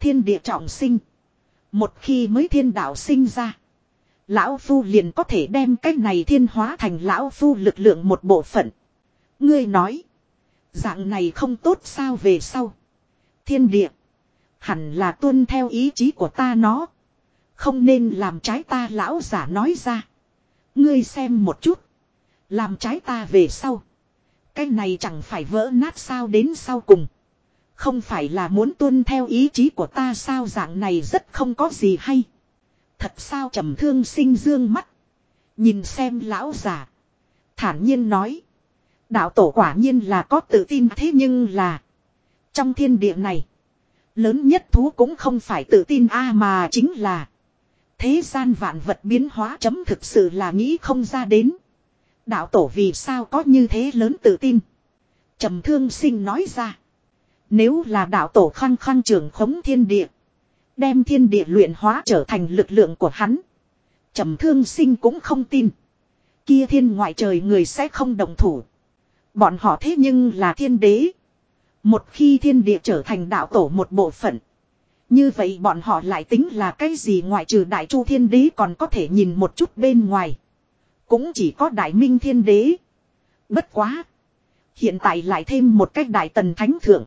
Thiên địa trọng sinh. Một khi mới thiên đạo sinh ra. Lão Phu liền có thể đem cái này thiên hóa thành Lão Phu lực lượng một bộ phận. Ngươi nói. Dạng này không tốt sao về sau. Thiên địa. Hẳn là tuân theo ý chí của ta nó. Không nên làm trái ta lão giả nói ra. Ngươi xem một chút. Làm trái ta về sau. Cái này chẳng phải vỡ nát sao đến sau cùng. Không phải là muốn tuân theo ý chí của ta sao dạng này rất không có gì hay. Thật sao trầm thương sinh dương mắt. Nhìn xem lão già. Thản nhiên nói. Đạo tổ quả nhiên là có tự tin thế nhưng là. Trong thiên địa này. Lớn nhất thú cũng không phải tự tin a mà chính là. Thế gian vạn vật biến hóa chấm thực sự là nghĩ không ra đến. Đạo tổ vì sao có như thế lớn tự tin. trầm thương sinh nói ra. Nếu là đạo tổ khăng khăng trường khống thiên địa. Đem thiên địa luyện hóa trở thành lực lượng của hắn. trầm thương sinh cũng không tin. Kia thiên ngoại trời người sẽ không đồng thủ. Bọn họ thế nhưng là thiên đế. Một khi thiên địa trở thành đạo tổ một bộ phận. Như vậy bọn họ lại tính là cái gì ngoại trừ đại chu thiên đế còn có thể nhìn một chút bên ngoài. Cũng chỉ có đại minh thiên đế. Bất quá. Hiện tại lại thêm một cách đại tần thánh thượng.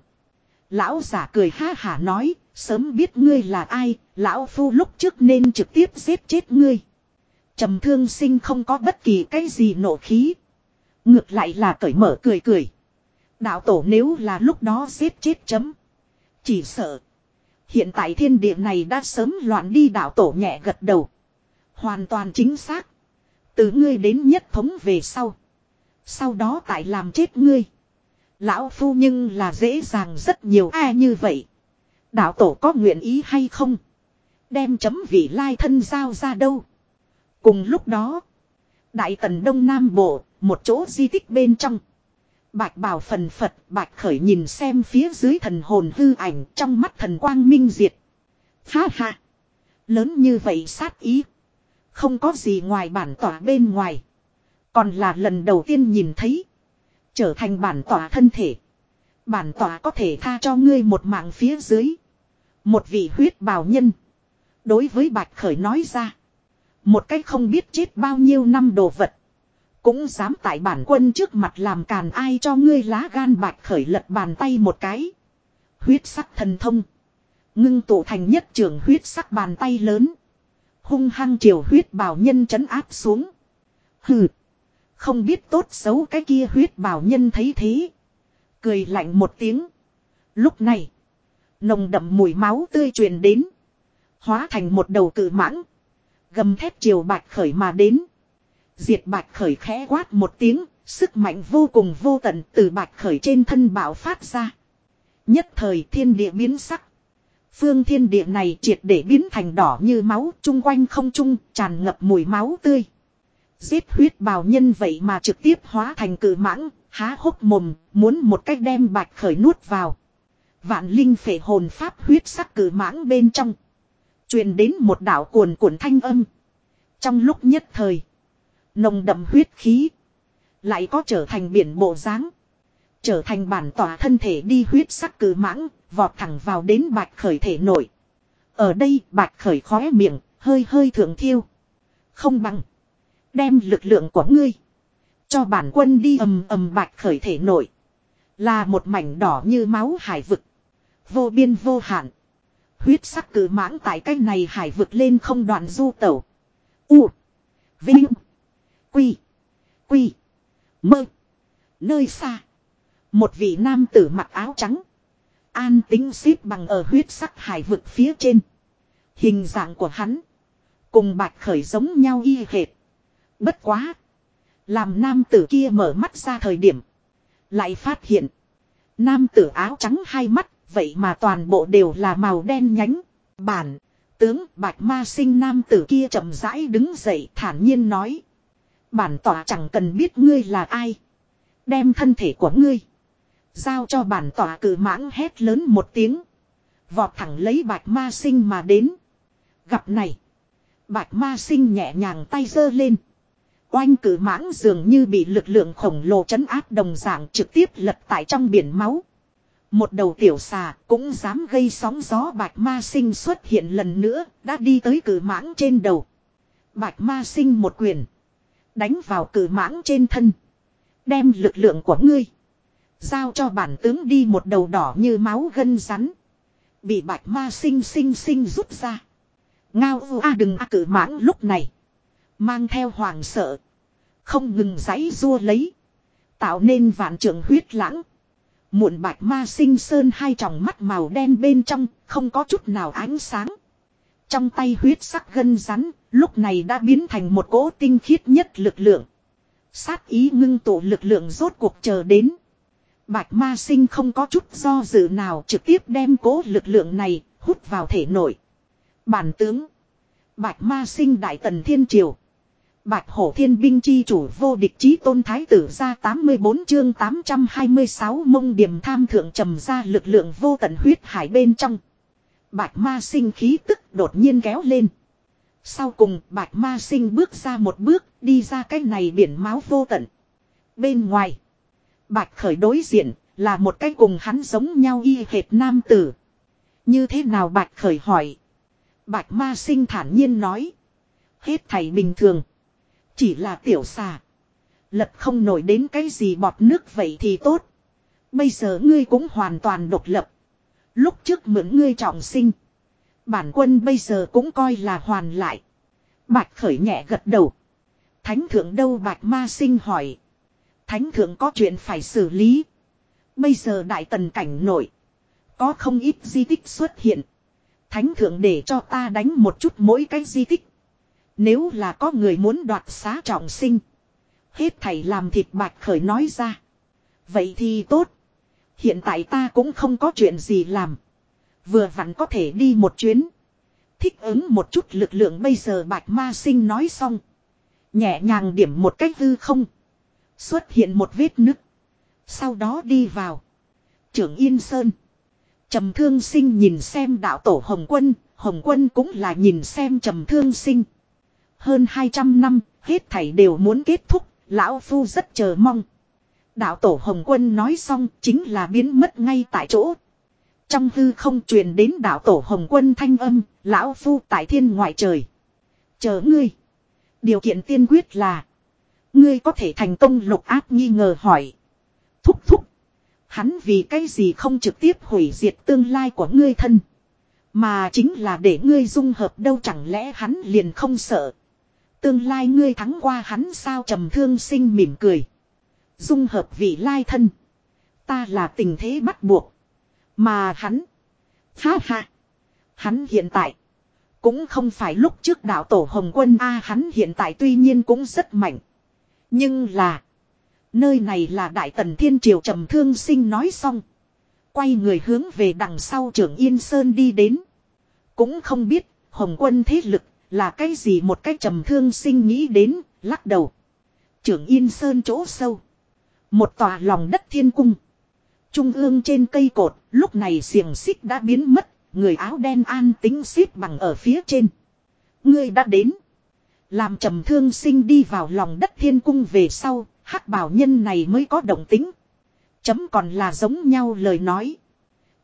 Lão giả cười ha hả nói, sớm biết ngươi là ai, lão phu lúc trước nên trực tiếp giết chết ngươi. Trầm thương sinh không có bất kỳ cái gì nổ khí. Ngược lại là cởi mở cười cười. Đạo tổ nếu là lúc đó giết chết chấm. Chỉ sợ. Hiện tại thiên địa này đã sớm loạn đi đạo tổ nhẹ gật đầu. Hoàn toàn chính xác. Từ ngươi đến nhất thống về sau. Sau đó tại làm chết ngươi. Lão phu nhưng là dễ dàng rất nhiều ai như vậy. Đạo tổ có nguyện ý hay không? Đem chấm vị lai thân giao ra đâu? Cùng lúc đó. Đại tần Đông Nam Bộ, một chỗ di tích bên trong. Bạch bào phần phật bạch khởi nhìn xem phía dưới thần hồn hư ảnh trong mắt thần quang minh diệt. Ha ha. Lớn như vậy sát ý. Không có gì ngoài bản tỏa bên ngoài. Còn là lần đầu tiên nhìn thấy. Trở thành bản tỏa thân thể. Bản tỏa có thể tha cho ngươi một mạng phía dưới. Một vị huyết bào nhân. Đối với Bạch Khởi nói ra. Một cách không biết chết bao nhiêu năm đồ vật. Cũng dám tại bản quân trước mặt làm càn ai cho ngươi lá gan Bạch Khởi lật bàn tay một cái. Huyết sắc thần thông. Ngưng tụ thành nhất trường huyết sắc bàn tay lớn. Hung hăng triều huyết bào nhân chấn áp xuống. Hừ. Không biết tốt xấu cái kia huyết bào nhân thấy thế. Cười lạnh một tiếng. Lúc này. Nồng đậm mùi máu tươi truyền đến. Hóa thành một đầu cự mãng. Gầm thép triều bạch khởi mà đến. Diệt bạch khởi khẽ quát một tiếng. Sức mạnh vô cùng vô tận từ bạch khởi trên thân bạo phát ra. Nhất thời thiên địa biến sắc. Phương thiên địa này triệt để biến thành đỏ như máu, chung quanh không trung, tràn ngập mùi máu tươi. Giết huyết bào nhân vậy mà trực tiếp hóa thành cự mãng, há hốc mồm, muốn một cách đem bạch khởi nuốt vào. Vạn linh phệ hồn pháp huyết sắc cử mãng bên trong. truyền đến một đảo cuồn cuộn thanh âm. Trong lúc nhất thời. Nồng đậm huyết khí. Lại có trở thành biển bộ dáng Trở thành bản tỏa thân thể đi huyết sắc cử mãng. Vọt thẳng vào đến bạch khởi thể nổi. Ở đây, bạch khởi khóe miệng. Hơi hơi thượng thiêu. Không bằng. Đem lực lượng của ngươi. Cho bản quân đi ầm ầm bạch khởi thể nổi. Là một mảnh đỏ như máu hải vực. Vô biên vô hạn. Huyết sắc cử mãng tại cách này hải vực lên không đoạn du tẩu. U. Vinh. Quy. Quy. Mơ. Nơi xa. Một vị nam tử mặc áo trắng. An tính xếp bằng ở huyết sắc hải vực phía trên. Hình dạng của hắn. Cùng bạch khởi giống nhau y hệt. Bất quá. Làm nam tử kia mở mắt ra thời điểm. Lại phát hiện. Nam tử áo trắng hai mắt vậy mà toàn bộ đều là màu đen nhánh. Bản, tướng bạch ma sinh nam tử kia chậm rãi đứng dậy thản nhiên nói. Bản tỏa chẳng cần biết ngươi là ai. Đem thân thể của ngươi. Giao cho bản tỏa cử mãng hét lớn một tiếng. Vọt thẳng lấy bạch ma sinh mà đến. Gặp này. Bạch ma sinh nhẹ nhàng tay giơ lên. Oanh cử mãng dường như bị lực lượng khổng lồ chấn áp đồng dạng trực tiếp lật tại trong biển máu. Một đầu tiểu xà cũng dám gây sóng gió bạch ma sinh xuất hiện lần nữa, đã đi tới cử mãng trên đầu. Bạch ma sinh một quyền. Đánh vào cử mãng trên thân. Đem lực lượng của ngươi. Giao cho bản tướng đi một đầu đỏ như máu gân rắn. Bị bạch ma sinh sinh sinh rút ra. Ngao u a đừng a cử mãng lúc này. Mang theo hoàng sợ. Không ngừng giãy rua lấy. Tạo nên vạn trường huyết lãng. Muộn bạch ma sinh sơn hai tròng mắt màu đen bên trong, không có chút nào ánh sáng. Trong tay huyết sắc gân rắn, lúc này đã biến thành một cỗ tinh khiết nhất lực lượng. Sát ý ngưng tụ lực lượng rốt cuộc chờ đến. Bạch ma sinh không có chút do dự nào trực tiếp đem cố lực lượng này hút vào thể nội. Bản tướng. Bạch ma sinh đại tần thiên triều. Bạch hổ thiên binh chi chủ vô địch chí tôn thái tử ra 84 chương 826 mông điểm tham thượng trầm ra lực lượng vô tận huyết hải bên trong. Bạch ma sinh khí tức đột nhiên kéo lên. Sau cùng, bạch ma sinh bước ra một bước, đi ra cái này biển máu vô tận. Bên ngoài. Bạch khởi đối diện là một cái cùng hắn giống nhau y hệt nam tử. Như thế nào bạch khởi hỏi. Bạch ma sinh thản nhiên nói. Hết thầy bình thường. Chỉ là tiểu xà. Lật không nổi đến cái gì bọt nước vậy thì tốt. Bây giờ ngươi cũng hoàn toàn độc lập. Lúc trước mượn ngươi trọng sinh. Bản quân bây giờ cũng coi là hoàn lại. Bạch khởi nhẹ gật đầu. Thánh thượng đâu bạch ma sinh hỏi. Thánh thượng có chuyện phải xử lý. Bây giờ đại tần cảnh nổi. Có không ít di tích xuất hiện. Thánh thượng để cho ta đánh một chút mỗi cái di tích. Nếu là có người muốn đoạt xá trọng sinh. Hết thầy làm thịt bạch khởi nói ra. Vậy thì tốt. Hiện tại ta cũng không có chuyện gì làm. Vừa vặn có thể đi một chuyến. Thích ứng một chút lực lượng bây giờ bạch ma sinh nói xong. Nhẹ nhàng điểm một cách hư không. Xuất hiện một vết nứt. Sau đó đi vào. Trưởng Yên Sơn. Trầm Thương Sinh nhìn xem đạo tổ Hồng Quân, Hồng Quân cũng là nhìn xem Trầm Thương Sinh. Hơn 200 năm, hết thảy đều muốn kết thúc, lão phu rất chờ mong. Đạo tổ Hồng Quân nói xong chính là biến mất ngay tại chỗ. Trong hư không truyền đến đạo tổ Hồng Quân thanh âm, lão phu tại thiên ngoại trời. Chờ ngươi. Điều kiện tiên quyết là. Ngươi có thể thành công lục áp nghi ngờ hỏi. Thúc thúc. Hắn vì cái gì không trực tiếp hủy diệt tương lai của ngươi thân. Mà chính là để ngươi dung hợp đâu chẳng lẽ hắn liền không sợ. Tương lai ngươi thắng qua hắn sao trầm thương sinh mỉm cười. Dung hợp vị lai thân. Ta là tình thế bắt buộc. Mà hắn. Ha ha. Hắn hiện tại. Cũng không phải lúc trước đạo tổ Hồng Quân A, hắn hiện tại tuy nhiên cũng rất mạnh. Nhưng là. Nơi này là Đại Tần Thiên Triều trầm thương sinh nói xong. Quay người hướng về đằng sau trưởng Yên Sơn đi đến. Cũng không biết Hồng Quân thế lực là cái gì một cách trầm thương sinh nghĩ đến, lắc đầu. Trưởng Yên Sơn chỗ sâu. Một tòa lòng đất thiên cung. Trung ương trên cây cột, lúc này xiềng xích đã biến mất, người áo đen an tính xếp bằng ở phía trên. Ngươi đã đến. Làm trầm thương sinh đi vào lòng đất thiên cung về sau, hắc bảo nhân này mới có động tính. Chấm còn là giống nhau lời nói.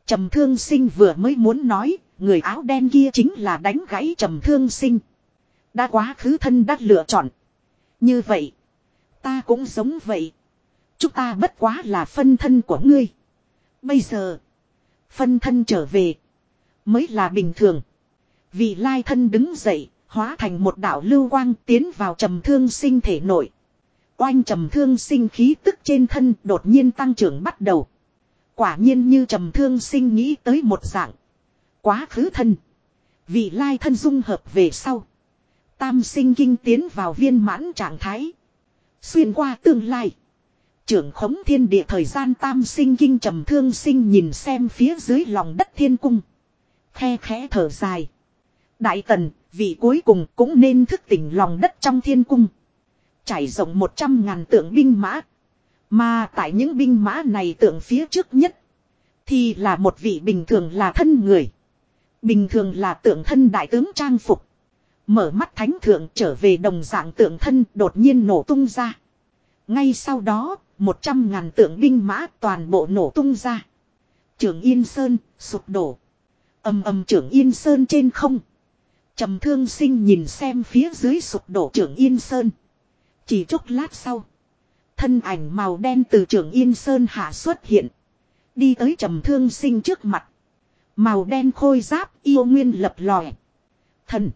Trầm thương sinh vừa mới muốn nói, người áo đen kia chính là đánh gãy trầm thương sinh. Đã quá khứ thân đã lựa chọn. Như vậy, ta cũng giống vậy. Chúng ta bất quá là phân thân của ngươi. Bây giờ, phân thân trở về, mới là bình thường. Vì lai thân đứng dậy, hóa thành một đạo lưu quang tiến vào trầm thương sinh thể nội. Oanh trầm thương sinh khí tức trên thân đột nhiên tăng trưởng bắt đầu. Quả nhiên như trầm thương sinh nghĩ tới một dạng. Quá khứ thân. Vị lai thân dung hợp về sau. Tam sinh kinh tiến vào viên mãn trạng thái. Xuyên qua tương lai. Trưởng khống thiên địa thời gian tam sinh kinh trầm thương sinh nhìn xem phía dưới lòng đất thiên cung. Khe khẽ thở dài. Đại tần, vị cuối cùng cũng nên thức tỉnh lòng đất trong thiên cung. Trải rộng một trăm ngàn tượng binh mã. Mà tại những binh mã này tượng phía trước nhất. Thì là một vị bình thường là thân người. Bình thường là tượng thân đại tướng trang phục. Mở mắt thánh thượng trở về đồng dạng tượng thân đột nhiên nổ tung ra. Ngay sau đó, một trăm ngàn tượng binh mã toàn bộ nổ tung ra. Trường Yên Sơn, sụp đổ. Âm âm trường Yên Sơn trên không trầm thương sinh nhìn xem phía dưới sụp đổ trưởng Yên Sơn. Chỉ chốc lát sau. Thân ảnh màu đen từ trưởng Yên Sơn hạ xuất hiện. Đi tới trầm thương sinh trước mặt. Màu đen khôi giáp yêu nguyên lập lòe. Thần.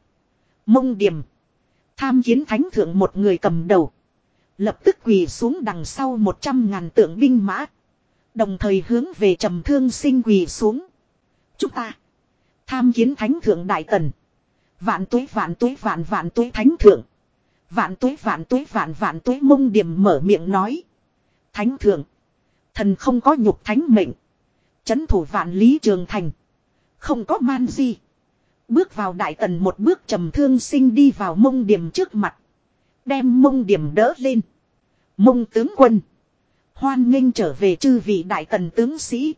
Mông điểm. Tham kiến thánh thượng một người cầm đầu. Lập tức quỳ xuống đằng sau một trăm ngàn tượng binh mã. Đồng thời hướng về trầm thương sinh quỳ xuống. Chúng ta. Tham kiến thánh thượng đại tần. Vạn tuế vạn tuế, vạn vạn tuế thánh thượng. Vạn tuế vạn tuế, vạn vạn tuế mông điểm mở miệng nói. Thánh thượng. Thần không có nhục thánh mệnh. Chấn thủ vạn lý trường thành. Không có man gì. Bước vào đại tần một bước trầm thương sinh đi vào mông điểm trước mặt. Đem mông điểm đỡ lên. Mông tướng quân. Hoan nghênh trở về chư vị đại tần tướng sĩ.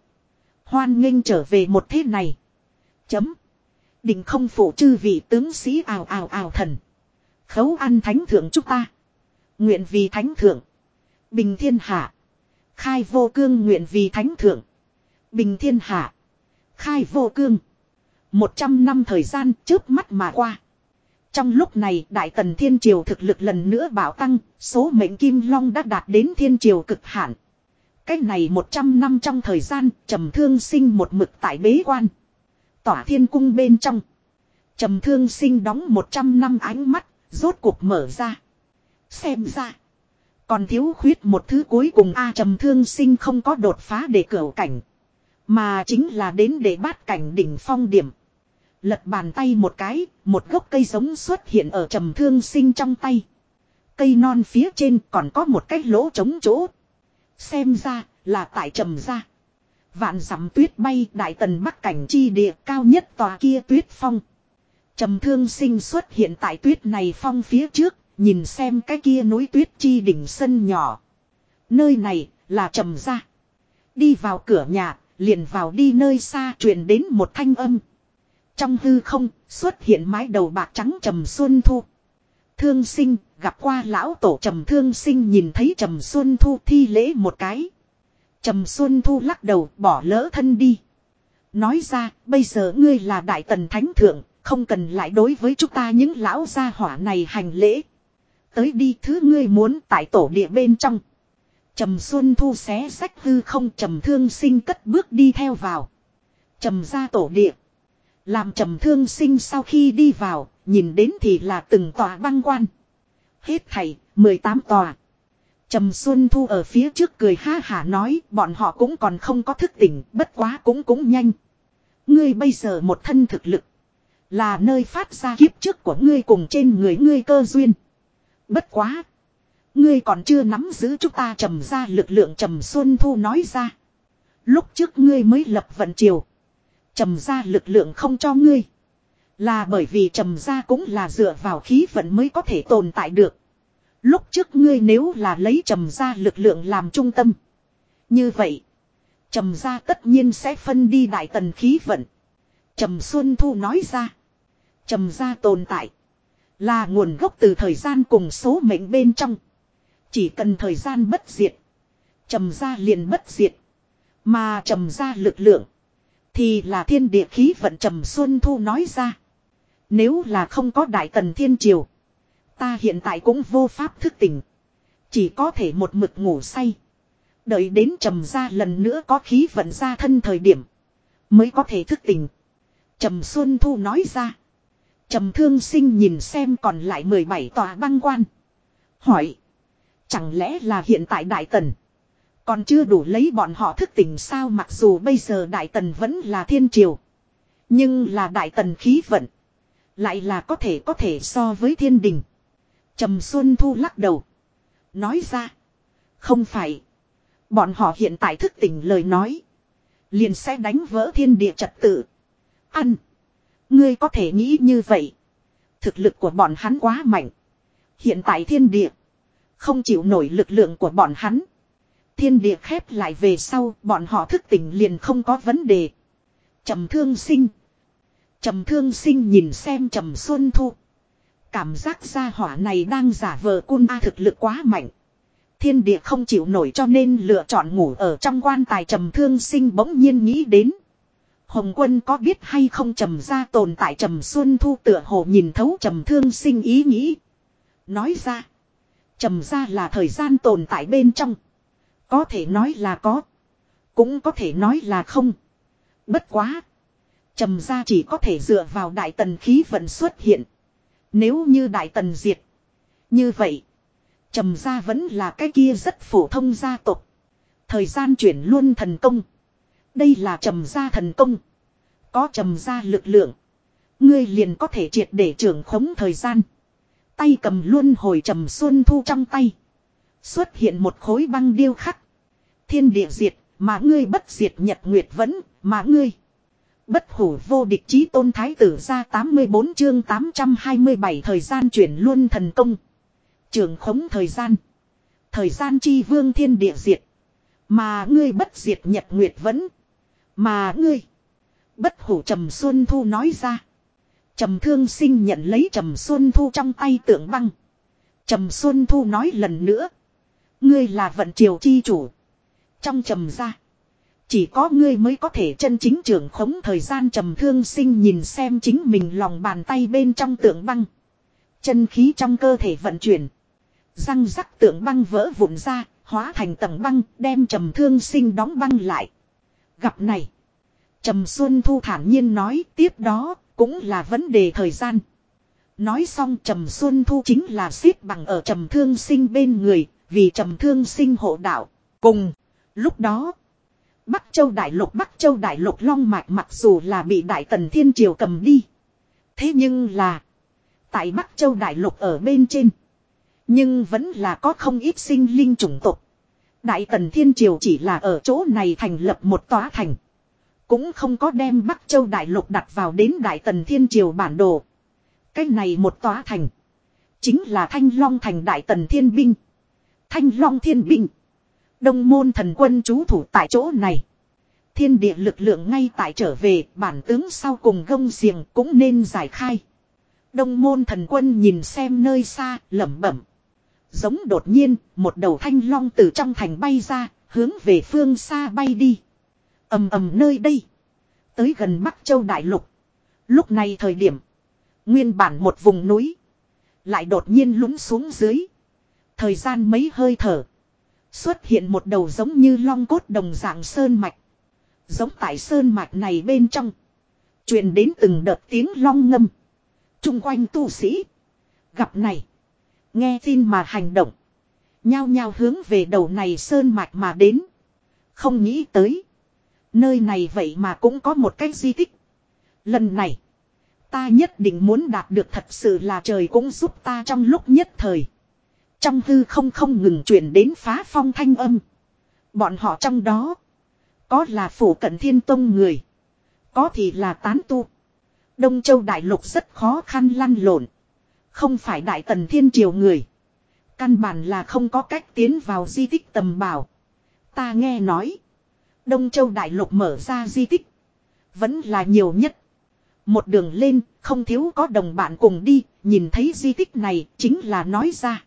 Hoan nghênh trở về một thế này. Chấm. Định không phụ chư vị tướng sĩ ào ào ào thần. Khấu ăn thánh thượng chúng ta. Nguyện vì thánh thượng. Bình thiên hạ. Khai vô cương nguyện vì thánh thượng. Bình thiên hạ. Khai vô cương. Một trăm năm thời gian trước mắt mà qua. Trong lúc này Đại Tần Thiên Triều thực lực lần nữa bảo tăng, số mệnh Kim Long đã đạt đến Thiên Triều cực hạn. Cách này 100 năm trong thời gian, trầm thương sinh một mực tại bế quan. Tỏa thiên cung bên trong. Trầm thương sinh đóng 100 năm ánh mắt, rốt cuộc mở ra. Xem ra. Còn thiếu khuyết một thứ cuối cùng A trầm thương sinh không có đột phá để cửa cảnh. Mà chính là đến để bát cảnh đỉnh phong điểm. Lật bàn tay một cái, một gốc cây giống xuất hiện ở trầm thương sinh trong tay. Cây non phía trên còn có một cái lỗ trống chỗ. Xem ra là tại trầm ra. Vạn dặm tuyết bay đại tần bắc cảnh chi địa cao nhất tòa kia tuyết phong. Trầm thương sinh xuất hiện tại tuyết này phong phía trước, nhìn xem cái kia núi tuyết chi đỉnh sân nhỏ. Nơi này là trầm ra. Đi vào cửa nhà, liền vào đi nơi xa truyền đến một thanh âm. Trong hư không, xuất hiện mái đầu bạc trắng trầm xuân thu. Thương sinh, gặp qua lão tổ trầm thương sinh nhìn thấy trầm xuân thu thi lễ một cái. Trầm xuân thu lắc đầu bỏ lỡ thân đi. Nói ra, bây giờ ngươi là đại tần thánh thượng, không cần lại đối với chúng ta những lão gia hỏa này hành lễ. Tới đi thứ ngươi muốn tại tổ địa bên trong. Trầm Xuân Thu xé sách hư không trầm thương sinh cất bước đi theo vào. Trầm ra tổ địa. Làm trầm thương sinh sau khi đi vào, nhìn đến thì là từng tòa băng quan. Hết thầy, 18 tòa. Trầm Xuân Thu ở phía trước cười ha hả nói bọn họ cũng còn không có thức tỉnh, bất quá cũng cũng nhanh. Ngươi bây giờ một thân thực lực. Là nơi phát ra kiếp trước của ngươi cùng trên người ngươi cơ duyên. Bất quá. Ngươi còn chưa nắm giữ chúng ta trầm ra lực lượng trầm Xuân Thu nói ra. Lúc trước ngươi mới lập vận triều. Trầm ra lực lượng không cho ngươi. Là bởi vì trầm ra cũng là dựa vào khí vận mới có thể tồn tại được. Lúc trước ngươi nếu là lấy trầm ra lực lượng làm trung tâm. Như vậy. Trầm ra tất nhiên sẽ phân đi đại tần khí vận. Trầm Xuân Thu nói ra. Trầm ra tồn tại. Là nguồn gốc từ thời gian cùng số mệnh bên trong. Chỉ cần thời gian bất diệt. Trầm ra liền bất diệt. Mà trầm ra lực lượng. Thì là thiên địa khí vận, trầm Xuân Thu nói ra. Nếu là không có đại tần thiên triều. Ta hiện tại cũng vô pháp thức tỉnh. Chỉ có thể một mực ngủ say. Đợi đến trầm ra lần nữa có khí vận ra thân thời điểm. Mới có thể thức tỉnh. Trầm Xuân Thu nói ra. Trầm Thương Sinh nhìn xem còn lại 17 tòa băng quan. Hỏi. Chẳng lẽ là hiện tại Đại Tần. Còn chưa đủ lấy bọn họ thức tỉnh sao mặc dù bây giờ Đại Tần vẫn là thiên triều. Nhưng là Đại Tần khí vận. Lại là có thể có thể so với thiên đình. Trầm Xuân Thu lắc đầu. Nói ra. Không phải. Bọn họ hiện tại thức tỉnh lời nói. Liền sẽ đánh vỡ thiên địa trật tự. Ăn. Ngươi có thể nghĩ như vậy. Thực lực của bọn hắn quá mạnh. Hiện tại thiên địa. Không chịu nổi lực lượng của bọn hắn. Thiên địa khép lại về sau, bọn họ thức tỉnh liền không có vấn đề. Trầm thương sinh. Trầm thương sinh nhìn xem trầm xuân thu. Cảm giác gia hỏa này đang giả vờ cun a thực lực quá mạnh. Thiên địa không chịu nổi cho nên lựa chọn ngủ ở trong quan tài trầm thương sinh bỗng nhiên nghĩ đến. Hồng quân có biết hay không trầm ra tồn tại trầm xuân thu tựa hồ nhìn thấu trầm thương sinh ý nghĩ. Nói ra. Trầm ra là thời gian tồn tại bên trong. Có thể nói là có. Cũng có thể nói là không. Bất quá. Trầm ra chỉ có thể dựa vào đại tần khí vận xuất hiện. Nếu như đại tần diệt. Như vậy. Trầm gia vẫn là cái kia rất phổ thông gia tộc. Thời gian chuyển luôn thần công. Đây là trầm gia thần công. Có trầm gia lực lượng. Ngươi liền có thể triệt để trưởng khống thời gian. Tay cầm luôn hồi trầm xuân thu trong tay. Xuất hiện một khối băng điêu khắc. Thiên địa diệt, mà ngươi bất diệt nhật nguyệt vẫn, mà ngươi. Bất hủ vô địch chí tôn thái tử ra 84 chương 827 thời gian chuyển luôn thần công. Trường khống thời gian. Thời gian chi vương thiên địa diệt. Mà ngươi bất diệt nhật nguyệt vẫn. Mà ngươi. Bất hủ trầm xuân thu nói ra. Trầm thương sinh nhận lấy trầm xuân thu trong tay tượng băng. Trầm xuân thu nói lần nữa. Ngươi là vận triều chi chủ. Trong trầm ra. Chỉ có ngươi mới có thể chân chính trưởng khống thời gian trầm thương sinh nhìn xem chính mình lòng bàn tay bên trong tượng băng. Chân khí trong cơ thể vận chuyển. Răng rắc tượng băng vỡ vụn ra, hóa thành tầng băng, đem trầm thương sinh đóng băng lại. Gặp này. Trầm Xuân Thu thản nhiên nói tiếp đó cũng là vấn đề thời gian. Nói xong Trầm Xuân Thu chính là xếp bằng ở Trầm Thương Sinh bên người, vì Trầm Thương Sinh hộ đạo. Cùng, lúc đó, Bắc Châu Đại Lục Bắc Châu Đại Lục Long Mạch mặc dù là bị Đại Tần Thiên Triều cầm đi. Thế nhưng là, tại Bắc Châu Đại Lục ở bên trên, nhưng vẫn là có không ít sinh linh chủng tộc. Đại Tần Thiên Triều chỉ là ở chỗ này thành lập một tòa thành. Cũng không có đem Bắc Châu Đại Lục đặt vào đến Đại Tần Thiên Triều bản đồ. Cái này một tòa thành. Chính là Thanh Long thành Đại Tần Thiên Binh. Thanh Long Thiên Binh. Đông môn thần quân trú thủ tại chỗ này. Thiên địa lực lượng ngay tại trở về, bản tướng sau cùng gông xiềng cũng nên giải khai. Đông môn thần quân nhìn xem nơi xa, lẩm bẩm. Giống đột nhiên, một đầu thanh long từ trong thành bay ra, hướng về phương xa bay đi. ầm ầm nơi đây. Tới gần Bắc Châu Đại Lục. Lúc này thời điểm. Nguyên bản một vùng núi. Lại đột nhiên lún xuống dưới. Thời gian mấy hơi thở. Xuất hiện một đầu giống như long cốt đồng dạng sơn mạch. Giống tại sơn mạch này bên trong. truyền đến từng đợt tiếng long ngâm. Trung quanh tu sĩ. Gặp này. Nghe tin mà hành động. Nhao nhao hướng về đầu này sơn mạch mà đến. Không nghĩ tới. Nơi này vậy mà cũng có một cái di tích. Lần này. Ta nhất định muốn đạt được thật sự là trời cũng giúp ta trong lúc nhất thời. Trong hư không không ngừng truyền đến phá phong thanh âm. Bọn họ trong đó. Có là phủ cận thiên tông người. Có thì là tán tu. Đông Châu Đại Lục rất khó khăn lăn lộn. Không phải Đại Tần Thiên Triều người. Căn bản là không có cách tiến vào di tích tầm bảo. Ta nghe nói. Đông Châu Đại Lục mở ra di tích. Vẫn là nhiều nhất. Một đường lên, không thiếu có đồng bạn cùng đi, nhìn thấy di tích này, chính là nói ra.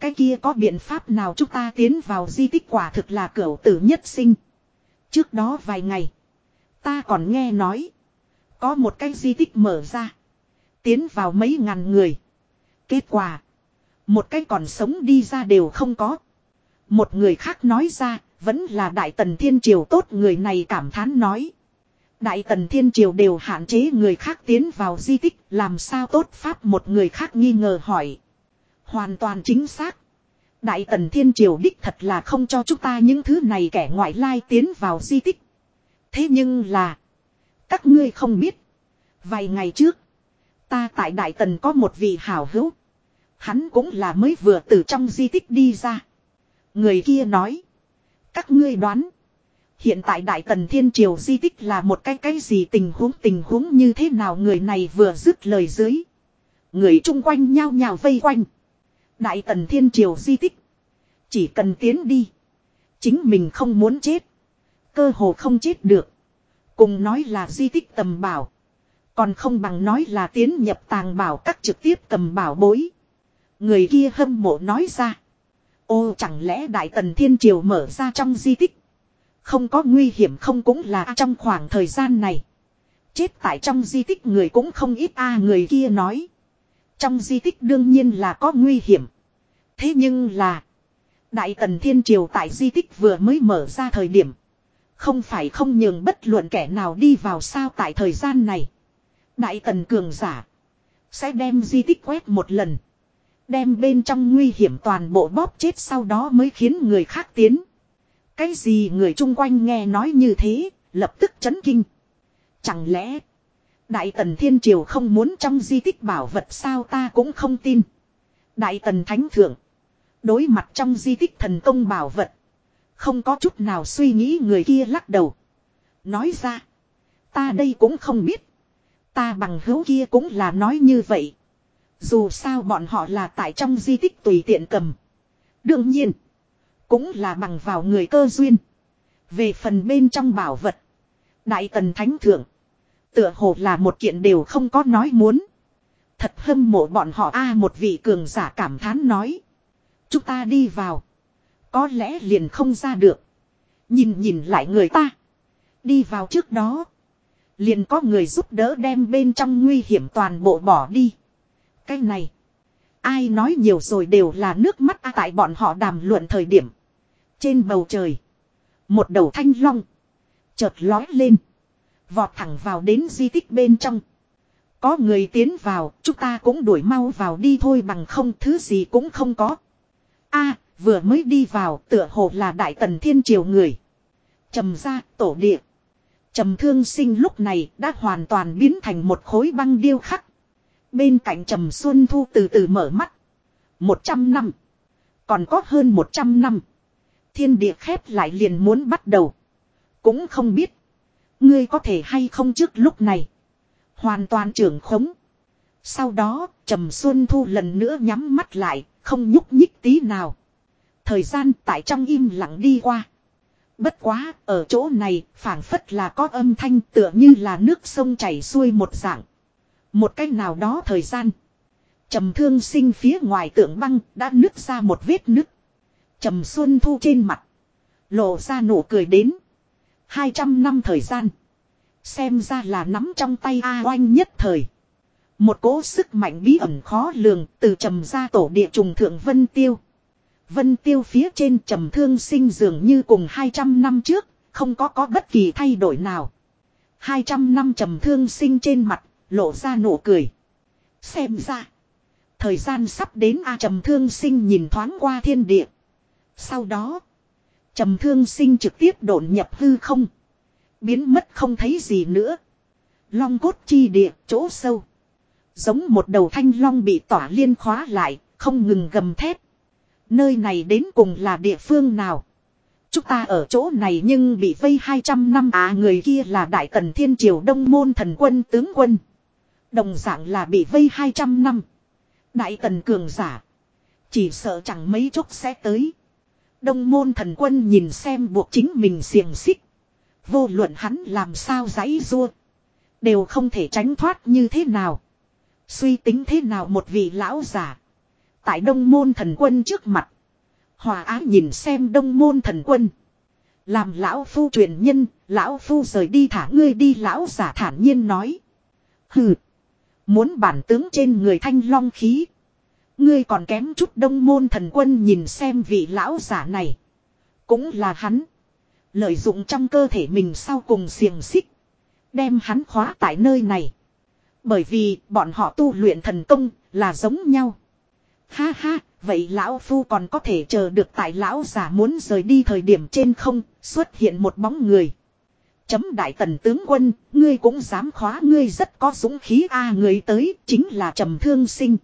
Cái kia có biện pháp nào chúng ta tiến vào di tích quả thực là cửu tử nhất sinh. Trước đó vài ngày, ta còn nghe nói. Có một cái di tích mở ra. Tiến vào mấy ngàn người. Kết quả. Một cái còn sống đi ra đều không có. Một người khác nói ra, vẫn là Đại Tần Thiên Triều tốt người này cảm thán nói. Đại Tần Thiên Triều đều hạn chế người khác tiến vào di tích, làm sao tốt pháp một người khác nghi ngờ hỏi. Hoàn toàn chính xác. Đại Tần Thiên Triều đích thật là không cho chúng ta những thứ này kẻ ngoại lai tiến vào di tích. Thế nhưng là, các ngươi không biết. Vài ngày trước, ta tại Đại Tần có một vị hảo hữu. Hắn cũng là mới vừa từ trong di tích đi ra. Người kia nói, các ngươi đoán. Hiện tại Đại Tần Thiên Triều di tích là một cái cái gì tình huống tình huống như thế nào người này vừa dứt lời dưới. Người chung quanh nhao nhao vây quanh. Đại Tần Thiên Triều di tích. Chỉ cần tiến đi. Chính mình không muốn chết. Cơ hồ không chết được. Cùng nói là di tích tầm bảo. Còn không bằng nói là tiến nhập tàng bảo các trực tiếp cầm bảo bối. Người kia hâm mộ nói ra. Ô, chẳng lẽ Đại Tần Thiên Triều mở ra trong di tích. Không có nguy hiểm không cũng là trong khoảng thời gian này. Chết tại trong di tích người cũng không ít a à, người kia nói. Trong di tích đương nhiên là có nguy hiểm. Thế nhưng là. Đại tần thiên triều tại di tích vừa mới mở ra thời điểm. Không phải không nhường bất luận kẻ nào đi vào sao tại thời gian này. Đại tần cường giả. Sẽ đem di tích quét một lần. Đem bên trong nguy hiểm toàn bộ bóp chết sau đó mới khiến người khác tiến. Cái gì người chung quanh nghe nói như thế, lập tức chấn kinh. Chẳng lẽ, Đại Tần Thiên Triều không muốn trong di tích bảo vật sao ta cũng không tin. Đại Tần Thánh Thượng, đối mặt trong di tích thần công bảo vật. Không có chút nào suy nghĩ người kia lắc đầu. Nói ra, ta đây cũng không biết. Ta bằng hữu kia cũng là nói như vậy. Dù sao bọn họ là tại trong di tích tùy tiện cầm. Đương nhiên. Cũng là bằng vào người cơ duyên. Về phần bên trong bảo vật. Đại tần thánh thượng. Tựa hồ là một kiện đều không có nói muốn. Thật hâm mộ bọn họ a, một vị cường giả cảm thán nói. Chúng ta đi vào. Có lẽ liền không ra được. Nhìn nhìn lại người ta. Đi vào trước đó. Liền có người giúp đỡ đem bên trong nguy hiểm toàn bộ bỏ đi. Cái này. Ai nói nhiều rồi đều là nước mắt a, tại bọn họ đàm luận thời điểm. Trên bầu trời. Một đầu thanh long. Chợt lói lên. Vọt thẳng vào đến di tích bên trong. Có người tiến vào, chúng ta cũng đuổi mau vào đi thôi bằng không thứ gì cũng không có. a vừa mới đi vào tựa hồ là đại tần thiên triều người. trầm ra, tổ địa. trầm thương sinh lúc này đã hoàn toàn biến thành một khối băng điêu khắc. Bên cạnh trầm xuân thu từ từ mở mắt. Một trăm năm. Còn có hơn một trăm năm. Thiên địa khép lại liền muốn bắt đầu. Cũng không biết. Ngươi có thể hay không trước lúc này. Hoàn toàn trưởng khống. Sau đó, Trầm Xuân Thu lần nữa nhắm mắt lại, không nhúc nhích tí nào. Thời gian tại trong im lặng đi qua. Bất quá, ở chỗ này, phảng phất là có âm thanh tựa như là nước sông chảy xuôi một dạng. Một cách nào đó thời gian. Trầm thương sinh phía ngoài tượng băng đã nứt ra một vết nứt. Trầm xuân thu trên mặt. Lộ ra nụ cười đến. 200 năm thời gian. Xem ra là nắm trong tay A oanh nhất thời. Một cỗ sức mạnh bí ẩn khó lường từ trầm ra tổ địa trùng thượng Vân Tiêu. Vân Tiêu phía trên trầm thương sinh dường như cùng 200 năm trước, không có có bất kỳ thay đổi nào. 200 năm trầm thương sinh trên mặt, lộ ra nụ cười. Xem ra, thời gian sắp đến A trầm thương sinh nhìn thoáng qua thiên địa. Sau đó, trầm thương sinh trực tiếp độn nhập hư không. Biến mất không thấy gì nữa. Long cốt chi địa, chỗ sâu. Giống một đầu thanh long bị tỏa liên khóa lại, không ngừng gầm thét. Nơi này đến cùng là địa phương nào? Chúng ta ở chỗ này nhưng bị vây 200 năm à người kia là Đại Tần Thiên Triều Đông Môn Thần Quân tướng quân. Đồng dạng là bị vây 200 năm. Đại Tần Cường giả. Chỉ sợ chẳng mấy chốc sẽ tới. Đông Môn Thần Quân nhìn xem buộc chính mình xiềng xích. Vô luận hắn làm sao giấy rua. Đều không thể tránh thoát như thế nào. Suy tính thế nào một vị lão giả. Tại đông môn thần quân trước mặt. Hòa á nhìn xem đông môn thần quân. Làm lão phu truyền nhân, lão phu rời đi thả ngươi đi lão giả thản nhiên nói. Hừ. Muốn bản tướng trên người thanh long khí. Ngươi còn kém chút đông môn thần quân nhìn xem vị lão giả này. Cũng là hắn. Lợi dụng trong cơ thể mình sau cùng xiềng xích. Đem hắn khóa tại nơi này. Bởi vì bọn họ tu luyện thần công là giống nhau. Ha ha, vậy lão phu còn có thể chờ được tại lão giả muốn rời đi thời điểm trên không, xuất hiện một bóng người. Chấm đại tần tướng quân, ngươi cũng dám khóa ngươi rất có dũng khí a người tới, chính là trầm thương sinh.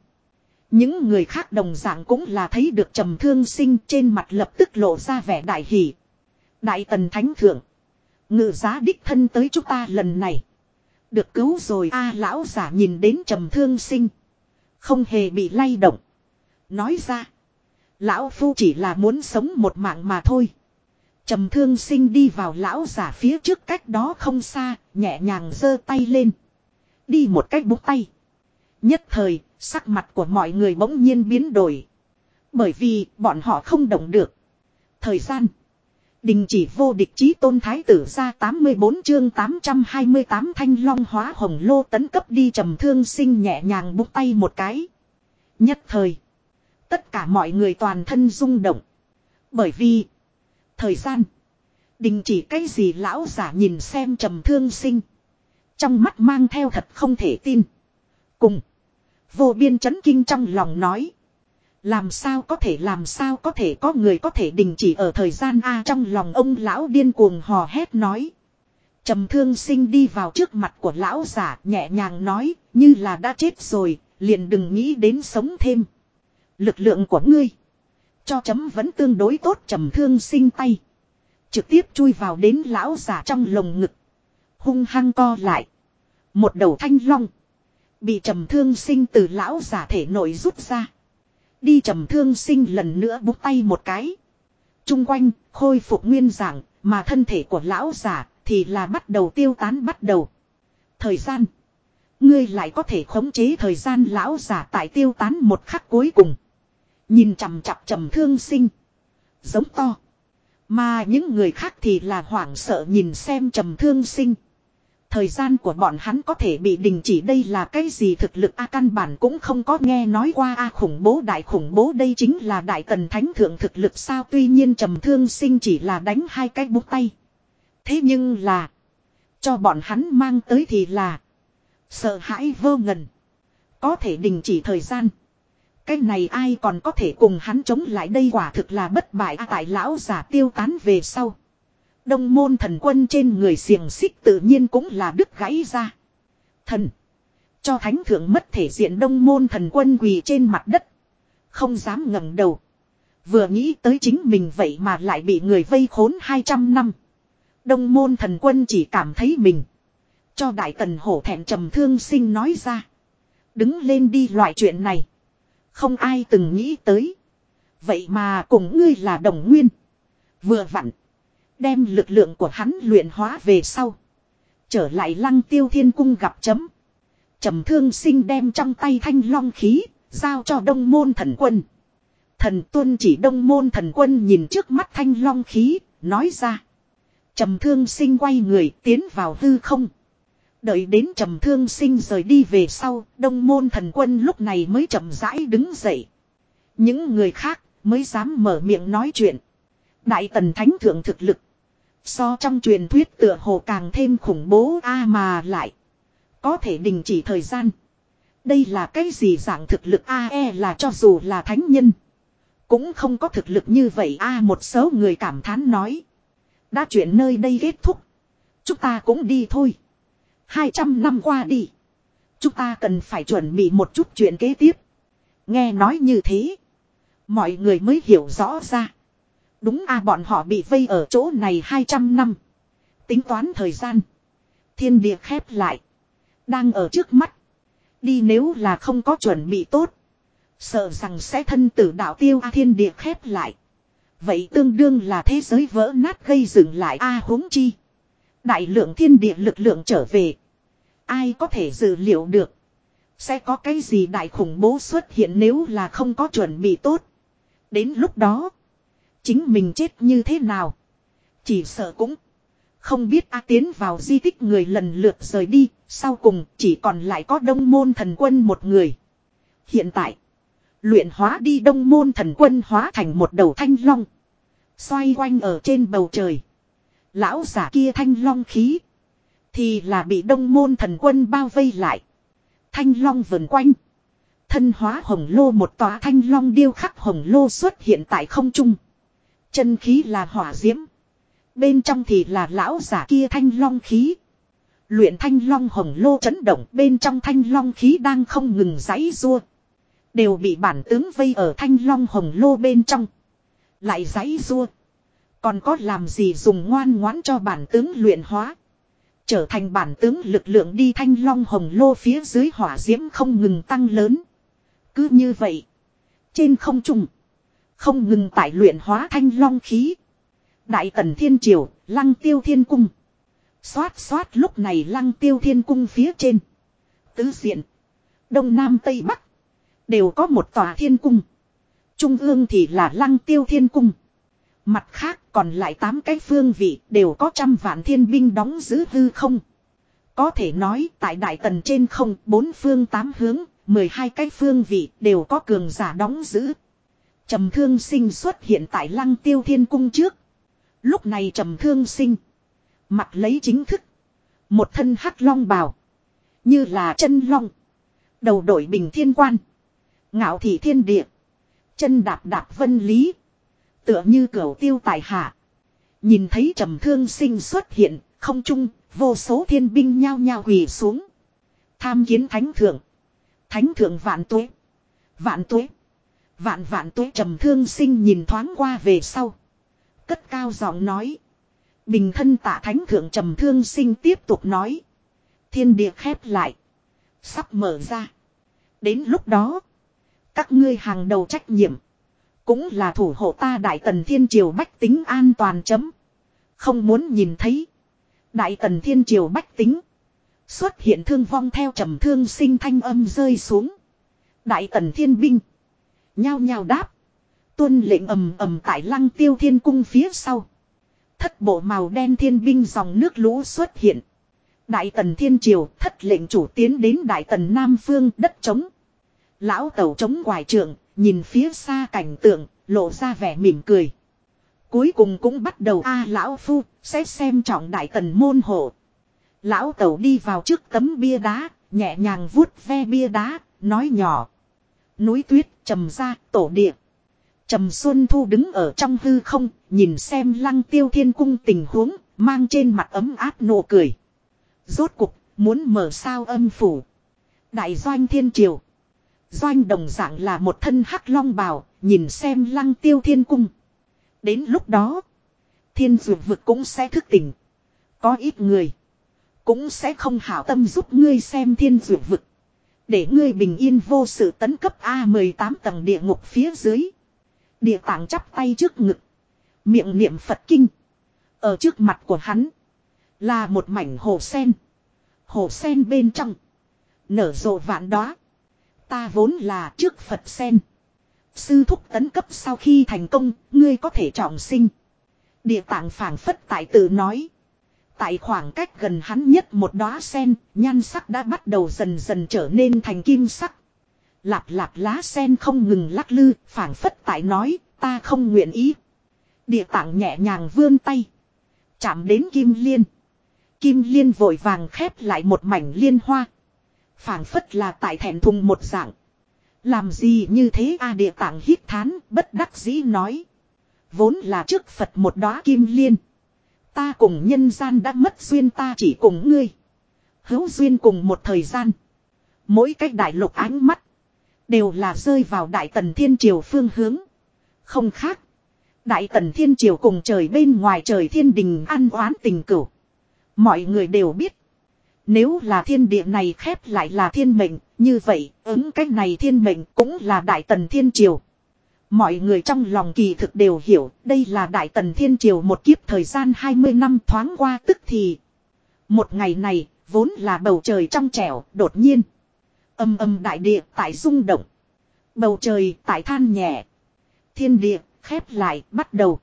Những người khác đồng dạng cũng là thấy được trầm thương sinh trên mặt lập tức lộ ra vẻ đại hỷ. Đại tần thánh thượng. Ngự giá đích thân tới chúng ta lần này. Được cứu rồi a lão giả nhìn đến trầm thương sinh. Không hề bị lay động. Nói ra. Lão phu chỉ là muốn sống một mạng mà thôi. Trầm thương sinh đi vào lão giả phía trước cách đó không xa, nhẹ nhàng giơ tay lên. Đi một cách bút tay. Nhất thời, sắc mặt của mọi người bỗng nhiên biến đổi. Bởi vì bọn họ không động được. Thời gian. Đình chỉ vô địch chí tôn thái tử ra 84 chương 828 thanh long hóa hồng lô tấn cấp đi trầm thương sinh nhẹ nhàng búng tay một cái. Nhất thời. Tất cả mọi người toàn thân rung động. Bởi vì. Thời gian. Đình chỉ cái gì lão giả nhìn xem trầm thương sinh. Trong mắt mang theo thật không thể tin. Cùng. Vô biên chấn kinh trong lòng nói. Làm sao có thể làm sao có thể có người có thể đình chỉ ở thời gian A trong lòng ông lão điên cuồng hò hét nói. trầm thương sinh đi vào trước mặt của lão giả nhẹ nhàng nói như là đã chết rồi, liền đừng nghĩ đến sống thêm. Lực lượng của ngươi. Cho chấm vẫn tương đối tốt trầm thương sinh tay. Trực tiếp chui vào đến lão giả trong lồng ngực. Hung hăng co lại. Một đầu thanh long. Bị trầm thương sinh từ lão giả thể nội rút ra. Đi trầm thương sinh lần nữa bút tay một cái. Trung quanh, khôi phục nguyên dạng, mà thân thể của lão giả thì là bắt đầu tiêu tán bắt đầu. Thời gian. Ngươi lại có thể khống chế thời gian lão giả tại tiêu tán một khắc cuối cùng. Nhìn chằm chặp trầm thương sinh. Giống to. Mà những người khác thì là hoảng sợ nhìn xem trầm thương sinh. Thời gian của bọn hắn có thể bị đình chỉ đây là cái gì thực lực A căn bản cũng không có nghe nói qua A khủng bố đại khủng bố đây chính là đại tần thánh thượng thực lực sao tuy nhiên trầm thương sinh chỉ là đánh hai cái bút tay. Thế nhưng là. Cho bọn hắn mang tới thì là. Sợ hãi vô ngần. Có thể đình chỉ thời gian. Cái này ai còn có thể cùng hắn chống lại đây quả thực là bất bại A tại lão giả tiêu tán về sau. Đông môn thần quân trên người xiềng xích tự nhiên cũng là đứt gãy ra. Thần. Cho thánh thượng mất thể diện đông môn thần quân quỳ trên mặt đất. Không dám ngẩng đầu. Vừa nghĩ tới chính mình vậy mà lại bị người vây khốn 200 năm. Đông môn thần quân chỉ cảm thấy mình. Cho đại tần hổ thẹn trầm thương sinh nói ra. Đứng lên đi loại chuyện này. Không ai từng nghĩ tới. Vậy mà cùng ngươi là đồng nguyên. Vừa vặn. Đem lực lượng của hắn luyện hóa về sau. Trở lại lăng tiêu thiên cung gặp chấm. trầm thương sinh đem trong tay thanh long khí. Giao cho đông môn thần quân. Thần tuân chỉ đông môn thần quân nhìn trước mắt thanh long khí. Nói ra. trầm thương sinh quay người tiến vào hư không. Đợi đến trầm thương sinh rời đi về sau, đông môn thần quân lúc này mới chậm rãi đứng dậy. Những người khác mới dám mở miệng nói chuyện. Đại tần thánh thượng thực lực. So trong truyền thuyết tựa hồ càng thêm khủng bố, a mà lại. Có thể đình chỉ thời gian. Đây là cái gì dạng thực lực a e là cho dù là thánh nhân. Cũng không có thực lực như vậy a, một số người cảm thán nói. Đã chuyện nơi đây kết thúc. Chúng ta cũng đi thôi. 200 năm qua đi. Chúng ta cần phải chuẩn bị một chút chuyện kế tiếp. Nghe nói như thế. Mọi người mới hiểu rõ ra. Đúng a, bọn họ bị vây ở chỗ này 200 năm. Tính toán thời gian. Thiên địa khép lại. Đang ở trước mắt. Đi nếu là không có chuẩn bị tốt. Sợ rằng sẽ thân tử đạo tiêu a, thiên địa khép lại. Vậy tương đương là thế giới vỡ nát gây dựng lại a huống chi. Đại lượng thiên địa lực lượng trở về. Ai có thể dự liệu được. Sẽ có cái gì đại khủng bố xuất hiện nếu là không có chuẩn bị tốt. Đến lúc đó. Chính mình chết như thế nào. Chỉ sợ cũng. Không biết A tiến vào di tích người lần lượt rời đi. Sau cùng chỉ còn lại có đông môn thần quân một người. Hiện tại. Luyện hóa đi đông môn thần quân hóa thành một đầu thanh long. Xoay quanh ở trên bầu trời. Lão giả kia thanh long khí. Thì là bị đông môn thần quân bao vây lại. Thanh long vần quanh. Thân hóa hồng lô một tòa thanh long điêu khắc hồng lô xuất hiện tại không trung. Chân khí là hỏa diễm. Bên trong thì là lão giả kia thanh long khí. Luyện thanh long hồng lô chấn động, bên trong thanh long khí đang không ngừng giãy rua. Đều bị bản tướng vây ở thanh long hồng lô bên trong. Lại giãy rua. Còn có làm gì dùng ngoan ngoãn cho bản tướng luyện hóa. Trở thành bản tướng lực lượng đi thanh long hồng lô phía dưới hỏa diễm không ngừng tăng lớn. Cứ như vậy. Trên không trung. Không ngừng tại luyện hóa thanh long khí. Đại tần thiên triều, lăng tiêu thiên cung. Xoát xoát lúc này lăng tiêu thiên cung phía trên. Tứ diện. Đông Nam Tây Bắc. Đều có một tòa thiên cung. Trung ương thì là lăng tiêu thiên cung. Mặt khác còn lại 8 cái phương vị đều có trăm vạn thiên binh đóng giữ hư không. Có thể nói tại đại tần trên không bốn phương tám hướng, 12 cái phương vị đều có cường giả đóng giữ. Trầm thương sinh xuất hiện tại lăng tiêu thiên cung trước. Lúc này trầm thương sinh. Mặt lấy chính thức. Một thân hắc long bào. Như là chân long. Đầu đội bình thiên quan. Ngạo thị thiên địa. Chân đạp đạp vân lý. Tựa như cửu tiêu tài hạ. Nhìn thấy trầm thương sinh xuất hiện, không trung, vô số thiên binh nhao nhao quỳ xuống. Tham kiến thánh thượng. Thánh thượng vạn tuế. Vạn tuế. Vạn vạn tuế trầm thương sinh nhìn thoáng qua về sau. Cất cao giọng nói. Bình thân tạ thánh thượng trầm thương sinh tiếp tục nói. Thiên địa khép lại. Sắp mở ra. Đến lúc đó. Các ngươi hàng đầu trách nhiệm. Cũng là thủ hộ ta đại tần thiên triều bách tính an toàn chấm. Không muốn nhìn thấy. Đại tần thiên triều bách tính. Xuất hiện thương vong theo trầm thương sinh thanh âm rơi xuống. Đại tần thiên binh. Nhao nhao đáp. Tuân lệnh ầm ầm tại lăng tiêu thiên cung phía sau. Thất bộ màu đen thiên binh dòng nước lũ xuất hiện. Đại tần thiên triều thất lệnh chủ tiến đến đại tần nam phương đất trống. Lão tẩu trống ngoài trường nhìn phía xa cảnh tượng, lộ ra vẻ mỉm cười. Cuối cùng cũng bắt đầu a lão phu, sẽ xem trọng đại tần môn hộ. Lão tẩu đi vào trước tấm bia đá, nhẹ nhàng vuốt ve bia đá, nói nhỏ. Núi tuyết, trầm ra, tổ địa. Trầm Xuân Thu đứng ở trong hư không, nhìn xem lăng tiêu thiên cung tình huống, mang trên mặt ấm áp nụ cười. Rốt cục, muốn mở sao âm phủ. Đại doanh thiên triều. Doanh đồng dạng là một thân hắc long bào, nhìn xem lăng tiêu thiên cung. Đến lúc đó, thiên dược vực cũng sẽ thức tỉnh. Có ít người, cũng sẽ không hảo tâm giúp ngươi xem thiên dược vực. Để ngươi bình yên vô sự tấn cấp A18 tầng địa ngục phía dưới. Địa tạng chắp tay trước ngực. Miệng niệm Phật kinh. Ở trước mặt của hắn. Là một mảnh hồ sen. Hồ sen bên trong. Nở rộ vạn đóa. Ta vốn là trước Phật sen. Sư thúc tấn cấp sau khi thành công, ngươi có thể trọng sinh. Địa tạng phảng phất tại tự nói. Tại khoảng cách gần hắn nhất một đóa sen, nhan sắc đã bắt đầu dần dần trở nên thành kim sắc. Lạp lạp lá sen không ngừng lắc lư, phảng phất tại nói, ta không nguyện ý. Địa tạng nhẹ nhàng vươn tay. Chạm đến kim liên. Kim liên vội vàng khép lại một mảnh liên hoa. phảng phất là tại thẹn thùng một dạng. Làm gì như thế a địa tạng hít thán, bất đắc dĩ nói. Vốn là trước Phật một đóa kim liên. Ta cùng nhân gian đã mất duyên ta chỉ cùng ngươi. Hữu duyên cùng một thời gian. Mỗi cách đại lục ánh mắt. Đều là rơi vào đại tần thiên triều phương hướng. Không khác. Đại tần thiên triều cùng trời bên ngoài trời thiên đình ăn oán tình cửu. Mọi người đều biết. Nếu là thiên địa này khép lại là thiên mệnh, như vậy, ứng cách này thiên mệnh cũng là đại tần thiên triều. Mọi người trong lòng kỳ thực đều hiểu, đây là đại tần thiên triều một kiếp thời gian 20 năm thoáng qua tức thì. Một ngày này, vốn là bầu trời trong trẻo, đột nhiên. Âm âm đại địa tại rung động. Bầu trời tại than nhẹ. Thiên địa, khép lại, bắt đầu.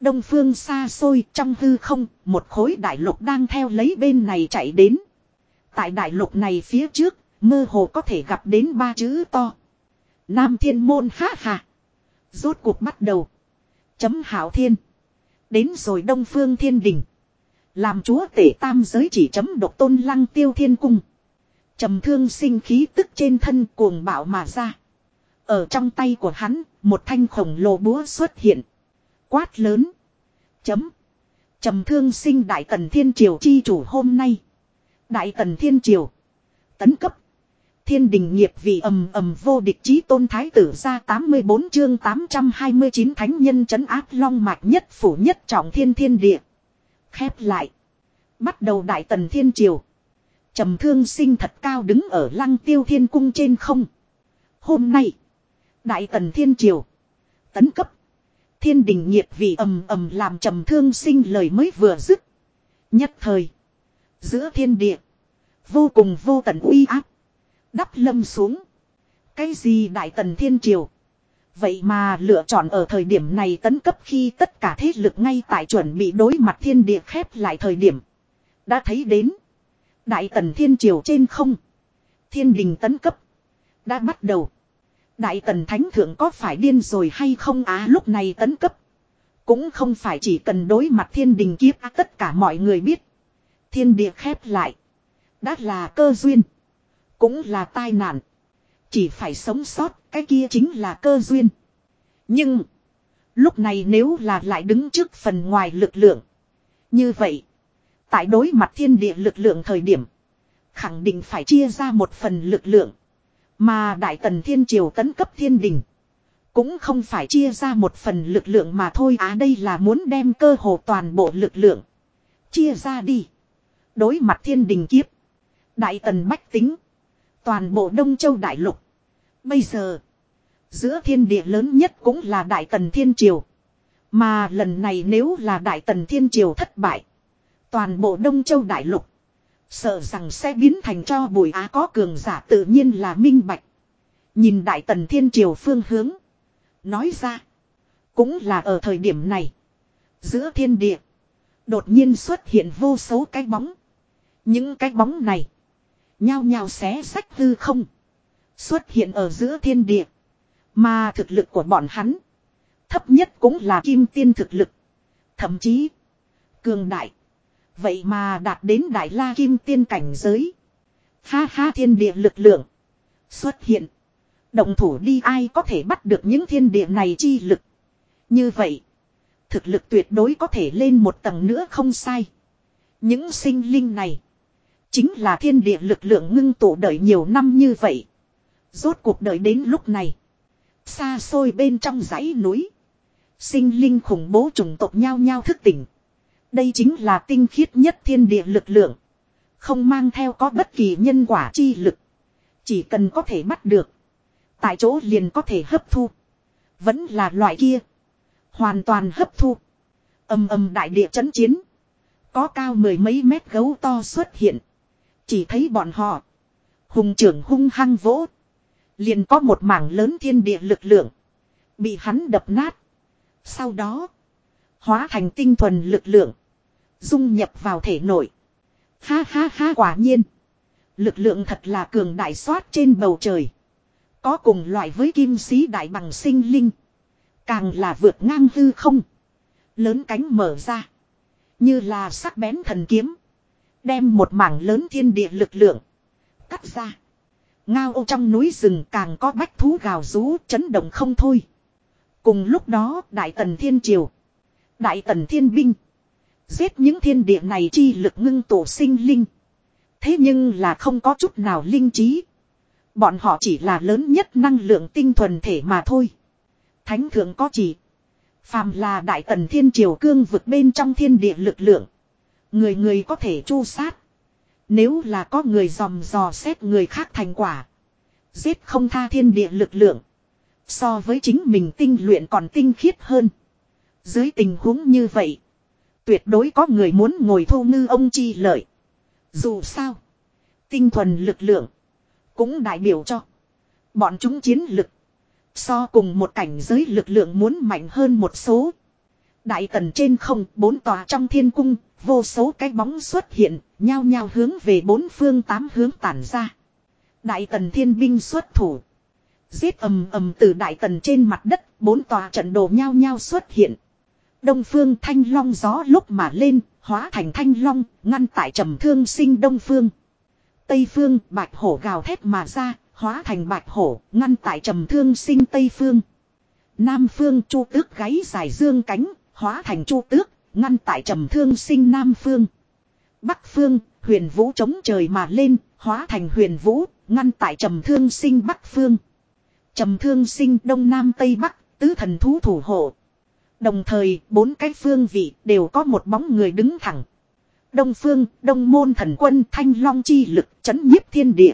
Đông phương xa xôi trong hư không, một khối đại lục đang theo lấy bên này chạy đến. Tại đại lục này phía trước, mơ hồ có thể gặp đến ba chữ to. Nam thiên môn ha ha. Rốt cuộc bắt đầu. Chấm hảo thiên. Đến rồi đông phương thiên đình. Làm chúa tể tam giới chỉ chấm độc tôn lăng tiêu thiên cung. trầm thương sinh khí tức trên thân cuồng bạo mà ra. Ở trong tay của hắn, một thanh khổng lồ búa xuất hiện. Quát lớn. Chấm. trầm thương sinh đại tần thiên triều chi chủ hôm nay. Đại tần thiên triều. Tấn cấp. Thiên đình nghiệp vì ầm ầm vô địch chí tôn thái tử ra 84 chương 829 thánh nhân chấn áp long mạch nhất phủ nhất trọng thiên thiên địa. Khép lại. Bắt đầu đại tần thiên triều. trầm thương sinh thật cao đứng ở lăng tiêu thiên cung trên không. Hôm nay. Đại tần thiên triều. Tấn cấp. Thiên đình nghiệp vì ầm ầm làm trầm thương sinh lời mới vừa dứt. Nhất thời. Giữa thiên địa. Vô cùng vô tận uy áp. Đắp lâm xuống. Cái gì đại tần thiên triều. Vậy mà lựa chọn ở thời điểm này tấn cấp khi tất cả thế lực ngay tại chuẩn bị đối mặt thiên địa khép lại thời điểm. Đã thấy đến. Đại tần thiên triều trên không. Thiên đình tấn cấp. Đã bắt đầu. Đại tần thánh thượng có phải điên rồi hay không á lúc này tấn cấp. Cũng không phải chỉ cần đối mặt thiên đình kiếp á tất cả mọi người biết. Thiên địa khép lại. Đã là cơ duyên. Cũng là tai nạn. Chỉ phải sống sót, cái kia chính là cơ duyên. Nhưng, lúc này nếu là lại đứng trước phần ngoài lực lượng. Như vậy, tại đối mặt thiên địa lực lượng thời điểm, khẳng định phải chia ra một phần lực lượng. Mà Đại Tần Thiên Triều tấn cấp thiên đình. Cũng không phải chia ra một phần lực lượng mà thôi á à, đây là muốn đem cơ hồ toàn bộ lực lượng. Chia ra đi. Đối mặt thiên đình kiếp. Đại Tần Bách Tính. Toàn bộ Đông Châu Đại Lục. Bây giờ. Giữa thiên địa lớn nhất cũng là Đại Tần Thiên Triều. Mà lần này nếu là Đại Tần Thiên Triều thất bại. Toàn bộ Đông Châu Đại Lục. Sợ rằng sẽ biến thành cho bùi á có cường giả tự nhiên là minh bạch. Nhìn Đại Tần Thiên Triều phương hướng. Nói ra. Cũng là ở thời điểm này. Giữa thiên địa. Đột nhiên xuất hiện vô số cái bóng. Những cái bóng này. Nhao nhao xé sách hư không. Xuất hiện ở giữa thiên địa. Mà thực lực của bọn hắn. Thấp nhất cũng là kim tiên thực lực. Thậm chí. Cường đại. Vậy mà đạt đến đại la kim tiên cảnh giới. Ha ha thiên địa lực lượng. Xuất hiện. Động thủ đi ai có thể bắt được những thiên địa này chi lực. Như vậy. Thực lực tuyệt đối có thể lên một tầng nữa không sai. Những sinh linh này. Chính là thiên địa lực lượng ngưng tụ đợi nhiều năm như vậy. Rốt cuộc đợi đến lúc này. Xa xôi bên trong dãy núi. Sinh linh khủng bố trùng tộc nhau nhau thức tỉnh. Đây chính là tinh khiết nhất thiên địa lực lượng. Không mang theo có bất kỳ nhân quả chi lực. Chỉ cần có thể bắt được. Tại chỗ liền có thể hấp thu. Vẫn là loại kia. Hoàn toàn hấp thu. Âm âm đại địa chấn chiến. Có cao mười mấy mét gấu to xuất hiện. Chỉ thấy bọn họ. Hùng trưởng hung hăng vỗ. Liền có một mảng lớn thiên địa lực lượng. Bị hắn đập nát. Sau đó. Hóa thành tinh thuần lực lượng. Dung nhập vào thể nội. Ha ha ha, quả nhiên. Lực lượng thật là cường đại soát trên bầu trời. Có cùng loại với kim sĩ đại bằng sinh linh. Càng là vượt ngang hư không. Lớn cánh mở ra. Như là sắc bén thần kiếm. Đem một mảng lớn thiên địa lực lượng. Cắt ra. Ngao ô trong núi rừng càng có bách thú gào rú, chấn động không thôi. Cùng lúc đó, Đại Tần Thiên Triều. Đại Tần Thiên Binh. Giết những thiên địa này chi lực ngưng tổ sinh linh. Thế nhưng là không có chút nào linh trí. Bọn họ chỉ là lớn nhất năng lượng tinh thuần thể mà thôi. Thánh thượng có chỉ. Phàm là đại tần thiên triều cương vực bên trong thiên địa lực lượng. Người người có thể chu sát. Nếu là có người dòm dò xét người khác thành quả. Giết không tha thiên địa lực lượng. So với chính mình tinh luyện còn tinh khiết hơn. Dưới tình huống như vậy. Tuyệt đối có người muốn ngồi thu ngư ông chi lợi. Dù sao. Tinh thuần lực lượng. Cũng đại biểu cho. Bọn chúng chiến lực. So cùng một cảnh giới lực lượng muốn mạnh hơn một số. Đại tần trên không, bốn tòa trong thiên cung, vô số cái bóng xuất hiện, nhao nhao hướng về bốn phương tám hướng tản ra. Đại tần thiên binh xuất thủ. Giết ầm ầm từ đại tần trên mặt đất, bốn tòa trận đồ nhao nhao xuất hiện. Đông phương thanh long gió lúc mà lên, hóa thành thanh long, ngăn tại trầm thương sinh đông phương. Tây phương bạch hổ gào thét mà ra, hóa thành bạch hổ, ngăn tại trầm thương sinh Tây phương. Nam phương chu tước gáy dài dương cánh, hóa thành chu tước, ngăn tại trầm thương sinh Nam phương. Bắc phương, huyền vũ chống trời mà lên, hóa thành huyền vũ, ngăn tại trầm thương sinh Bắc phương. Trầm thương sinh Đông Nam Tây Bắc, tứ thần thú thủ hộ. Đồng thời, bốn cái phương vị đều có một bóng người đứng thẳng. Đông phương, đông môn thần quân thanh long chi lực chấn nhiếp thiên địa.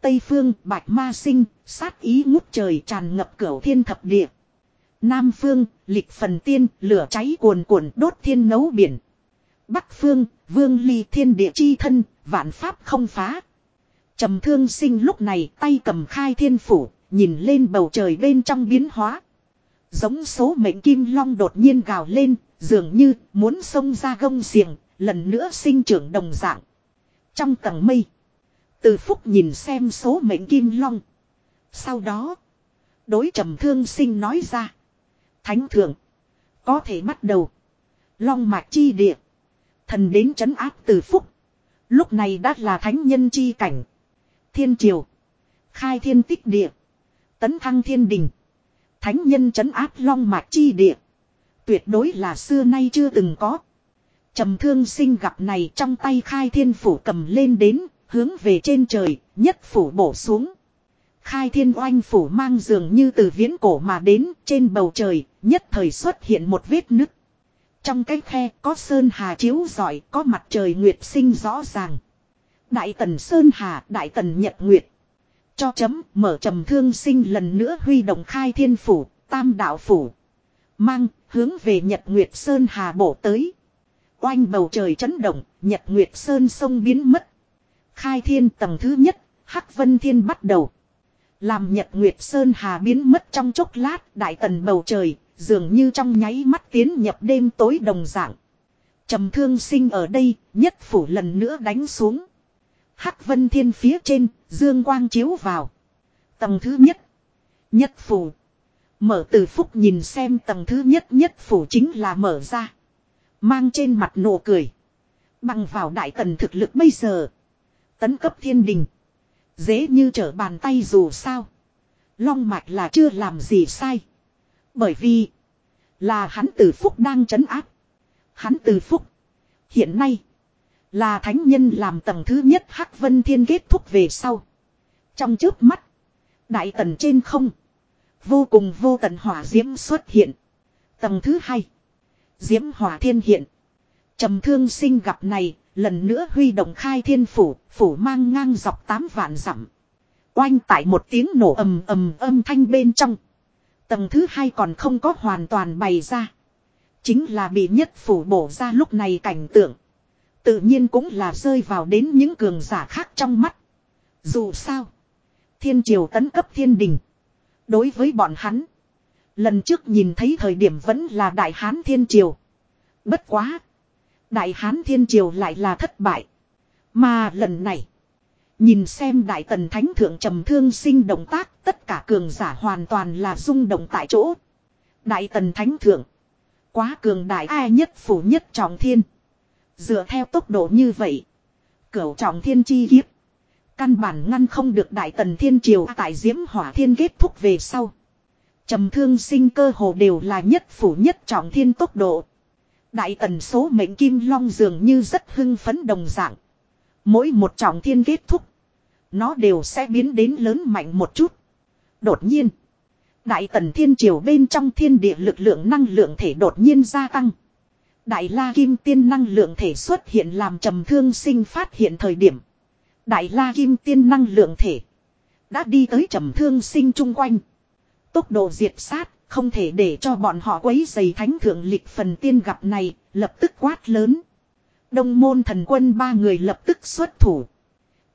Tây phương, bạch ma sinh, sát ý ngút trời tràn ngập cửu thiên thập địa. Nam phương, lịch phần tiên, lửa cháy cuồn cuộn đốt thiên nấu biển. Bắc phương, vương ly thiên địa chi thân, vạn pháp không phá. trầm thương sinh lúc này tay cầm khai thiên phủ, nhìn lên bầu trời bên trong biến hóa. Giống số mệnh kim long đột nhiên gào lên, dường như muốn xông ra gông xiềng, lần nữa sinh trưởng đồng dạng. Trong tầng mây, từ phúc nhìn xem số mệnh kim long. Sau đó, đối trầm thương sinh nói ra. Thánh thượng, có thể bắt đầu. Long mạch chi địa, thần đến trấn áp từ phúc. Lúc này đã là thánh nhân chi cảnh. Thiên triều, khai thiên tích địa, tấn thăng thiên đình. Thánh nhân trấn áp long mạch chi địa. Tuyệt đối là xưa nay chưa từng có. Trầm thương sinh gặp này trong tay khai thiên phủ cầm lên đến, hướng về trên trời, nhất phủ bổ xuống. Khai thiên oanh phủ mang dường như từ viễn cổ mà đến, trên bầu trời, nhất thời xuất hiện một vết nứt. Trong cái khe có sơn hà chiếu giỏi, có mặt trời nguyệt sinh rõ ràng. Đại tần sơn hà, đại tần nhật nguyệt. Cho chấm, mở trầm thương sinh lần nữa huy động khai thiên phủ, tam đạo phủ. Mang, hướng về nhật nguyệt sơn hà bổ tới. Oanh bầu trời chấn động, Nhật Nguyệt Sơn sông biến mất. Khai thiên tầng thứ nhất, Hắc Vân Thiên bắt đầu. Làm Nhật Nguyệt Sơn hà biến mất trong chốc lát, đại tần bầu trời, dường như trong nháy mắt tiến nhập đêm tối đồng dạng. Trầm thương sinh ở đây, nhất phủ lần nữa đánh xuống. Hắc Vân Thiên phía trên, dương quang chiếu vào. Tầng thứ nhất, nhất phủ. Mở từ phúc nhìn xem tầng thứ nhất nhất phủ chính là mở ra. Mang trên mặt nụ cười. Bằng vào đại tần thực lực bây giờ. Tấn cấp thiên đình. Dễ như trở bàn tay dù sao. Long mạch là chưa làm gì sai. Bởi vì. Là hắn từ phúc đang trấn áp. Hắn từ phúc. Hiện nay. Là thánh nhân làm tầng thứ nhất Hắc Vân Thiên kết thúc về sau. Trong trước mắt. Đại tần trên không. Vô cùng vô tận hỏa diễm xuất hiện. Tầng thứ hai. Diễm hỏa thiên hiện. trầm thương sinh gặp này, lần nữa huy động khai thiên phủ, phủ mang ngang dọc tám vạn dặm. Oanh tại một tiếng nổ ầm ầm âm thanh bên trong. Tầng thứ hai còn không có hoàn toàn bày ra. Chính là bị nhất phủ bổ ra lúc này cảnh tượng. Tự nhiên cũng là rơi vào đến những cường giả khác trong mắt. Dù sao. Thiên triều tấn cấp thiên đình. Đối với bọn hắn. Lần trước nhìn thấy thời điểm vẫn là Đại Hán Thiên Triều. Bất quá. Đại Hán Thiên Triều lại là thất bại. Mà lần này. Nhìn xem Đại Tần Thánh Thượng trầm thương sinh động tác. Tất cả cường giả hoàn toàn là rung động tại chỗ. Đại Tần Thánh Thượng. Quá cường đại ai nhất phủ nhất trọng thiên. Dựa theo tốc độ như vậy. Cửu trọng thiên chi kiếp. Căn bản ngăn không được Đại Tần Thiên Triều tại Diễm Hỏa Thiên kết thúc về sau trầm thương sinh cơ hồ đều là nhất phủ nhất trọng thiên tốc độ. Đại tần số mệnh kim long dường như rất hưng phấn đồng dạng. Mỗi một trọng thiên kết thúc. Nó đều sẽ biến đến lớn mạnh một chút. Đột nhiên. Đại tần thiên triều bên trong thiên địa lực lượng năng lượng thể đột nhiên gia tăng. Đại la kim tiên năng lượng thể xuất hiện làm trầm thương sinh phát hiện thời điểm. Đại la kim tiên năng lượng thể. Đã đi tới trầm thương sinh chung quanh. Tốc độ diệt sát, không thể để cho bọn họ quấy dày thánh thượng lịch phần tiên gặp này, lập tức quát lớn. Đông môn thần quân ba người lập tức xuất thủ.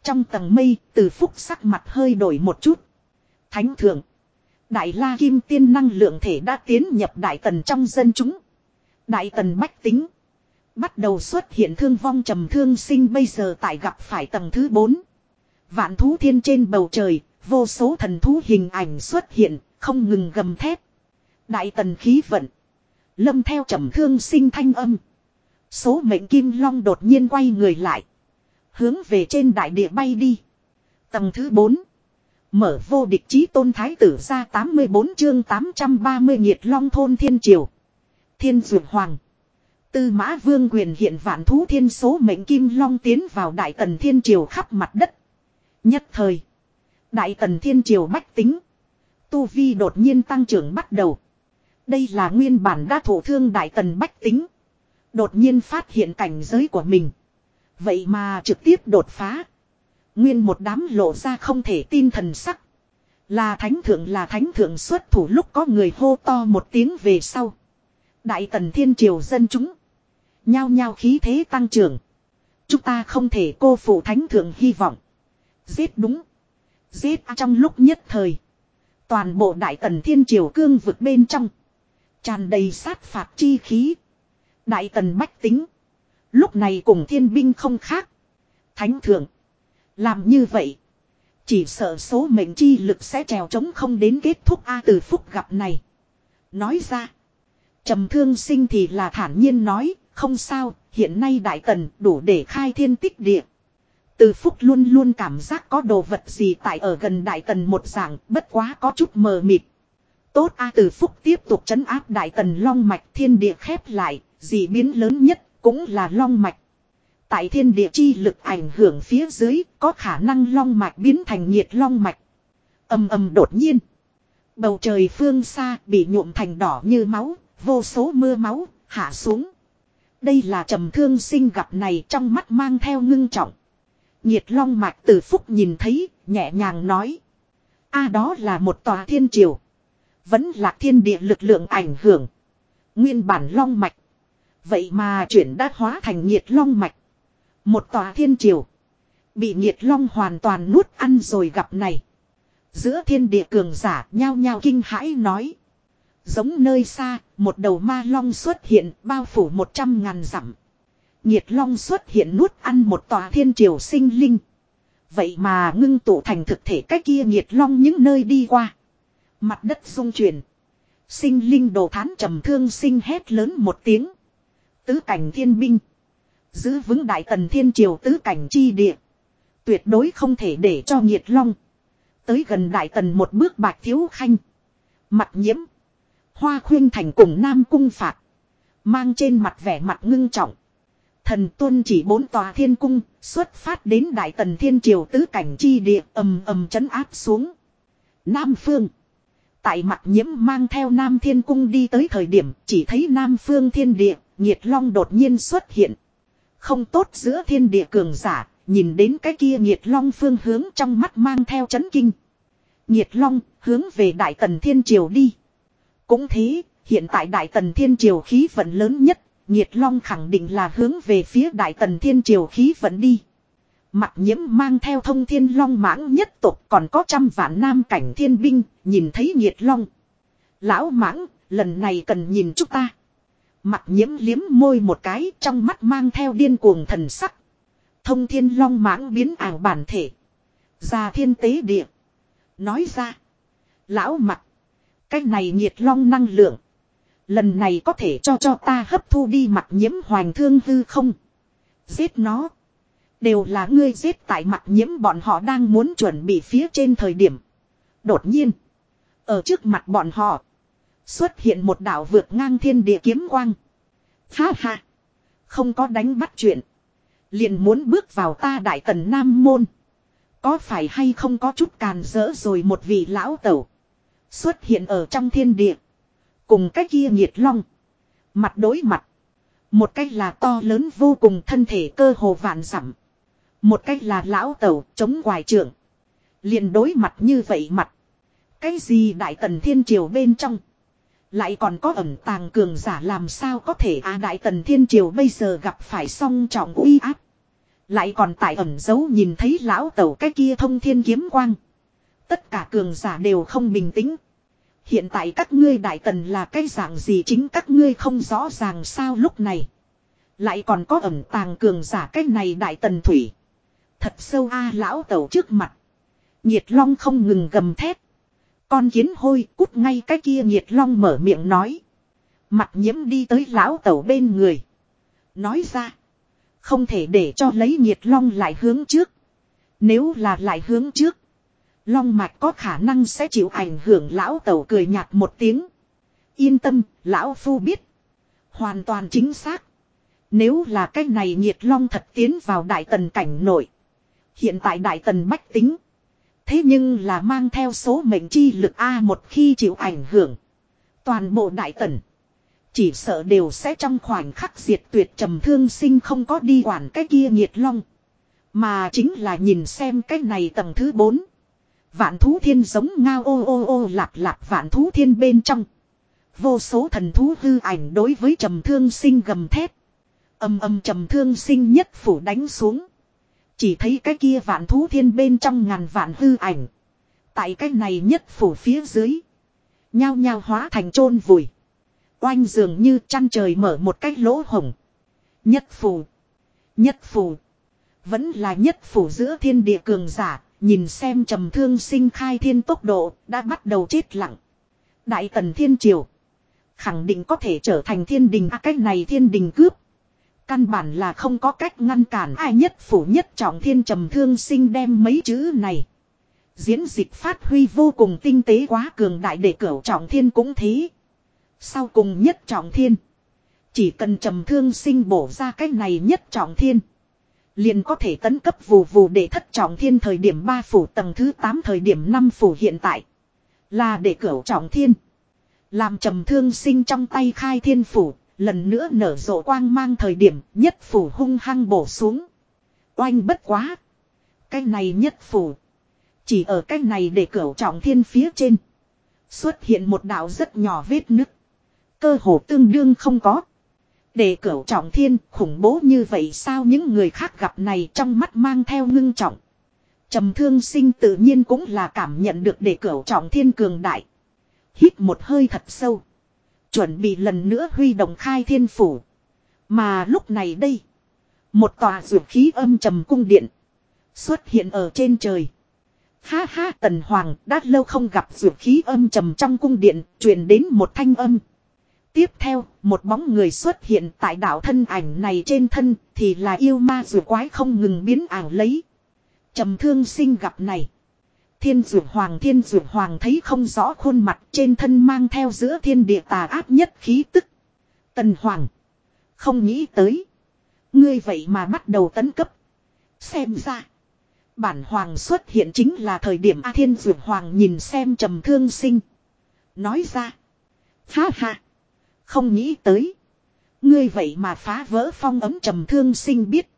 Trong tầng mây, từ phúc sắc mặt hơi đổi một chút. Thánh thượng. Đại la kim tiên năng lượng thể đã tiến nhập đại tần trong dân chúng. Đại tần bách tính. Bắt đầu xuất hiện thương vong trầm thương sinh bây giờ tại gặp phải tầng thứ 4. Vạn thú thiên trên bầu trời, vô số thần thú hình ảnh xuất hiện, không ngừng gầm thép. Đại tần khí vận. Lâm theo trầm thương sinh thanh âm. Số mệnh kim long đột nhiên quay người lại. Hướng về trên đại địa bay đi. Tầng thứ 4. Mở vô địch chí tôn thái tử ra 84 chương 830 nhiệt long thôn thiên triều. Thiên dược hoàng. Tư mã vương quyền hiện vạn thú thiên số mệnh kim long tiến vào đại tần thiên triều khắp mặt đất. Nhất thời. Đại tần thiên triều bách tính. Tu Vi đột nhiên tăng trưởng bắt đầu. Đây là nguyên bản đã thổ thương đại tần bách tính. Đột nhiên phát hiện cảnh giới của mình. Vậy mà trực tiếp đột phá. Nguyên một đám lộ ra không thể tin thần sắc. Là thánh thượng, là thánh thượng xuất thủ lúc có người hô to một tiếng về sau. Đại tần thiên triều dân chúng. Nhao nhao khí thế tăng trưởng. Chúng ta không thể cô phụ thánh thượng hy vọng. Giết đúng. Giết trong lúc nhất thời. Toàn bộ đại tần thiên triều cương vực bên trong tràn đầy sát phạt chi khí. Đại tần bách tính. Lúc này cùng thiên binh không khác. Thánh thượng. Làm như vậy. Chỉ sợ số mệnh chi lực sẽ trèo trống không đến kết thúc A từ phúc gặp này. Nói ra. trầm thương sinh thì là thản nhiên nói. Không sao, hiện nay đại tần đủ để khai thiên tích địa. Từ phúc luôn luôn cảm giác có đồ vật gì tại ở gần đại tần một dạng bất quá có chút mờ mịt. Tốt a từ phúc tiếp tục chấn áp đại tần long mạch thiên địa khép lại, dị biến lớn nhất cũng là long mạch. Tại thiên địa chi lực ảnh hưởng phía dưới có khả năng long mạch biến thành nhiệt long mạch. ầm ầm đột nhiên. Bầu trời phương xa bị nhuộm thành đỏ như máu, vô số mưa máu, hạ xuống. Đây là trầm thương sinh gặp này trong mắt mang theo ngưng trọng. Nhiệt long mạch từ phúc nhìn thấy, nhẹ nhàng nói. a đó là một tòa thiên triều. Vẫn là thiên địa lực lượng ảnh hưởng. Nguyên bản long mạch. Vậy mà chuyển đã hóa thành nhiệt long mạch. Một tòa thiên triều. Bị nhiệt long hoàn toàn nuốt ăn rồi gặp này. Giữa thiên địa cường giả nhao nhao kinh hãi nói. Giống nơi xa, một đầu ma long xuất hiện bao phủ một trăm ngàn dặm. Nhiệt long xuất hiện nuốt ăn một tòa thiên triều sinh linh. Vậy mà ngưng tụ thành thực thể cách kia nhiệt long những nơi đi qua. Mặt đất rung chuyển. Sinh linh đồ thán trầm thương sinh hét lớn một tiếng. Tứ cảnh thiên binh. Giữ vững đại tần thiên triều tứ cảnh chi địa. Tuyệt đối không thể để cho nhiệt long. Tới gần đại tần một bước bạc thiếu khanh. Mặt nhiễm. Hoa khuyên thành cùng nam cung phạt. Mang trên mặt vẻ mặt ngưng trọng. Thần tuân chỉ bốn tòa thiên cung, xuất phát đến đại tần thiên triều tứ cảnh chi địa ầm ầm chấn áp xuống. Nam phương. Tại mặt nhiễm mang theo Nam Thiên Cung đi tới thời điểm chỉ thấy Nam Phương Thiên Địa, nhiệt long đột nhiên xuất hiện. Không tốt giữa thiên địa cường giả, nhìn đến cái kia nhiệt long phương hướng trong mắt mang theo chấn kinh. Nhiệt long, hướng về Đại Tần Thiên Triều đi. Cũng thế, hiện tại Đại Tần Thiên Triều khí vận lớn nhất, Nhiệt Long khẳng định là hướng về phía Đại Tần Thiên Triều khí vận đi. Mặt nhiễm mang theo thông thiên long mãng nhất tục còn có trăm vạn nam cảnh thiên binh, nhìn thấy nhiệt long. Lão mãng, lần này cần nhìn chúng ta. Mặt nhiễm liếm môi một cái trong mắt mang theo điên cuồng thần sắc. Thông thiên long mãng biến ảo bản thể. Ra thiên tế địa. Nói ra. Lão mặt. Cái này nhiệt long năng lượng. Lần này có thể cho cho ta hấp thu đi mặt nhiễm hoàng thương hư không. Giết nó. Đều là ngươi giết tại mặt nhiễm bọn họ đang muốn chuẩn bị phía trên thời điểm. Đột nhiên. Ở trước mặt bọn họ. Xuất hiện một đảo vượt ngang thiên địa kiếm quang. Ha ha. Không có đánh bắt chuyện. Liền muốn bước vào ta đại tần Nam Môn. Có phải hay không có chút càn rỡ rồi một vị lão tẩu. Xuất hiện ở trong thiên địa. Cùng cái kia nhiệt long. Mặt đối mặt. Một cách là to lớn vô cùng thân thể cơ hồ vạn dặm một cách là lão tẩu, chống hoài trưởng. liền đối mặt như vậy mặt. Cái gì đại tần thiên triều bên trong. Lại còn có ẩn tàng cường giả làm sao có thể à đại tần thiên triều bây giờ gặp phải song trọng uy áp. Lại còn tại ẩn giấu nhìn thấy lão tẩu cái kia thông thiên kiếm quang. Tất cả cường giả đều không bình tĩnh. Hiện tại các ngươi đại tần là cái dạng gì chính các ngươi không rõ ràng sao lúc này. Lại còn có ẩn tàng cường giả cái này đại tần thủy. Thật sâu a lão tẩu trước mặt. Nhiệt long không ngừng gầm thét. Con kiến hôi cút ngay cái kia nhiệt long mở miệng nói. Mặt nhiễm đi tới lão tẩu bên người. Nói ra. Không thể để cho lấy nhiệt long lại hướng trước. Nếu là lại hướng trước. Long mạch có khả năng sẽ chịu ảnh hưởng lão tẩu cười nhạt một tiếng. Yên tâm, lão phu biết. Hoàn toàn chính xác. Nếu là cái này nhiệt long thật tiến vào đại tần cảnh nổi. Hiện tại đại tần bách tính. Thế nhưng là mang theo số mệnh chi lực A một khi chịu ảnh hưởng. Toàn bộ đại tần. Chỉ sợ đều sẽ trong khoảnh khắc diệt tuyệt trầm thương sinh không có đi quản cái kia nhiệt long. Mà chính là nhìn xem cái này tầng thứ 4. Vạn thú thiên giống ngao ô ô ô lạp lạp vạn thú thiên bên trong. Vô số thần thú hư ảnh đối với trầm thương sinh gầm thép. Âm âm trầm thương sinh nhất phủ đánh xuống. Chỉ thấy cái kia vạn thú thiên bên trong ngàn vạn hư ảnh. Tại cái này nhất phủ phía dưới. Nhao nhao hóa thành chôn vùi. Oanh dường như chăn trời mở một cái lỗ hồng. Nhất phủ. Nhất phủ. Vẫn là nhất phủ giữa thiên địa cường giả. Nhìn xem trầm thương sinh khai thiên tốc độ đã bắt đầu chết lặng. Đại tần thiên triều. Khẳng định có thể trở thành thiên đình. À, cái này thiên đình cướp. Căn bản là không có cách ngăn cản ai nhất phủ nhất trọng thiên trầm thương sinh đem mấy chữ này. Diễn dịch phát huy vô cùng tinh tế quá cường đại để cửu trọng thiên cũng thế. Sau cùng nhất trọng thiên. Chỉ cần trầm thương sinh bổ ra cái này nhất trọng thiên. Liền có thể tấn cấp vù vù để thất trọng thiên thời điểm 3 phủ tầng thứ 8 thời điểm 5 phủ hiện tại. Là để cửu trọng thiên. Làm trầm thương sinh trong tay khai thiên phủ Lần nữa nở rộ quang mang thời điểm, nhất phủ hung hăng bổ xuống. Oanh bất quá. Cái này nhất phủ. Chỉ ở cái này để cửa trọng thiên phía trên. Xuất hiện một đạo rất nhỏ vết nứt. Cơ hồ tương đương không có. Để cửa trọng thiên khủng bố như vậy sao những người khác gặp này trong mắt mang theo ngưng trọng. trầm thương sinh tự nhiên cũng là cảm nhận được để cửa trọng thiên cường đại. Hít một hơi thật sâu. Chuẩn bị lần nữa huy động khai thiên phủ. Mà lúc này đây. Một tòa dược khí âm trầm cung điện. Xuất hiện ở trên trời. Ha ha tần hoàng đã lâu không gặp dược khí âm trầm trong cung điện. truyền đến một thanh âm. Tiếp theo, một bóng người xuất hiện tại đảo thân ảnh này trên thân thì là yêu ma rùa quái không ngừng biến ảo lấy. trầm thương sinh gặp này. Thiên dược hoàng, thiên dược hoàng thấy không rõ khuôn mặt trên thân mang theo giữa thiên địa tà áp nhất khí tức. Tần hoàng. Không nghĩ tới. Ngươi vậy mà bắt đầu tấn cấp. Xem ra. Bản hoàng xuất hiện chính là thời điểm A thiên dược hoàng nhìn xem trầm thương sinh. Nói ra. Ha ha. Không nghĩ tới. Ngươi vậy mà phá vỡ phong ấm trầm thương sinh biết.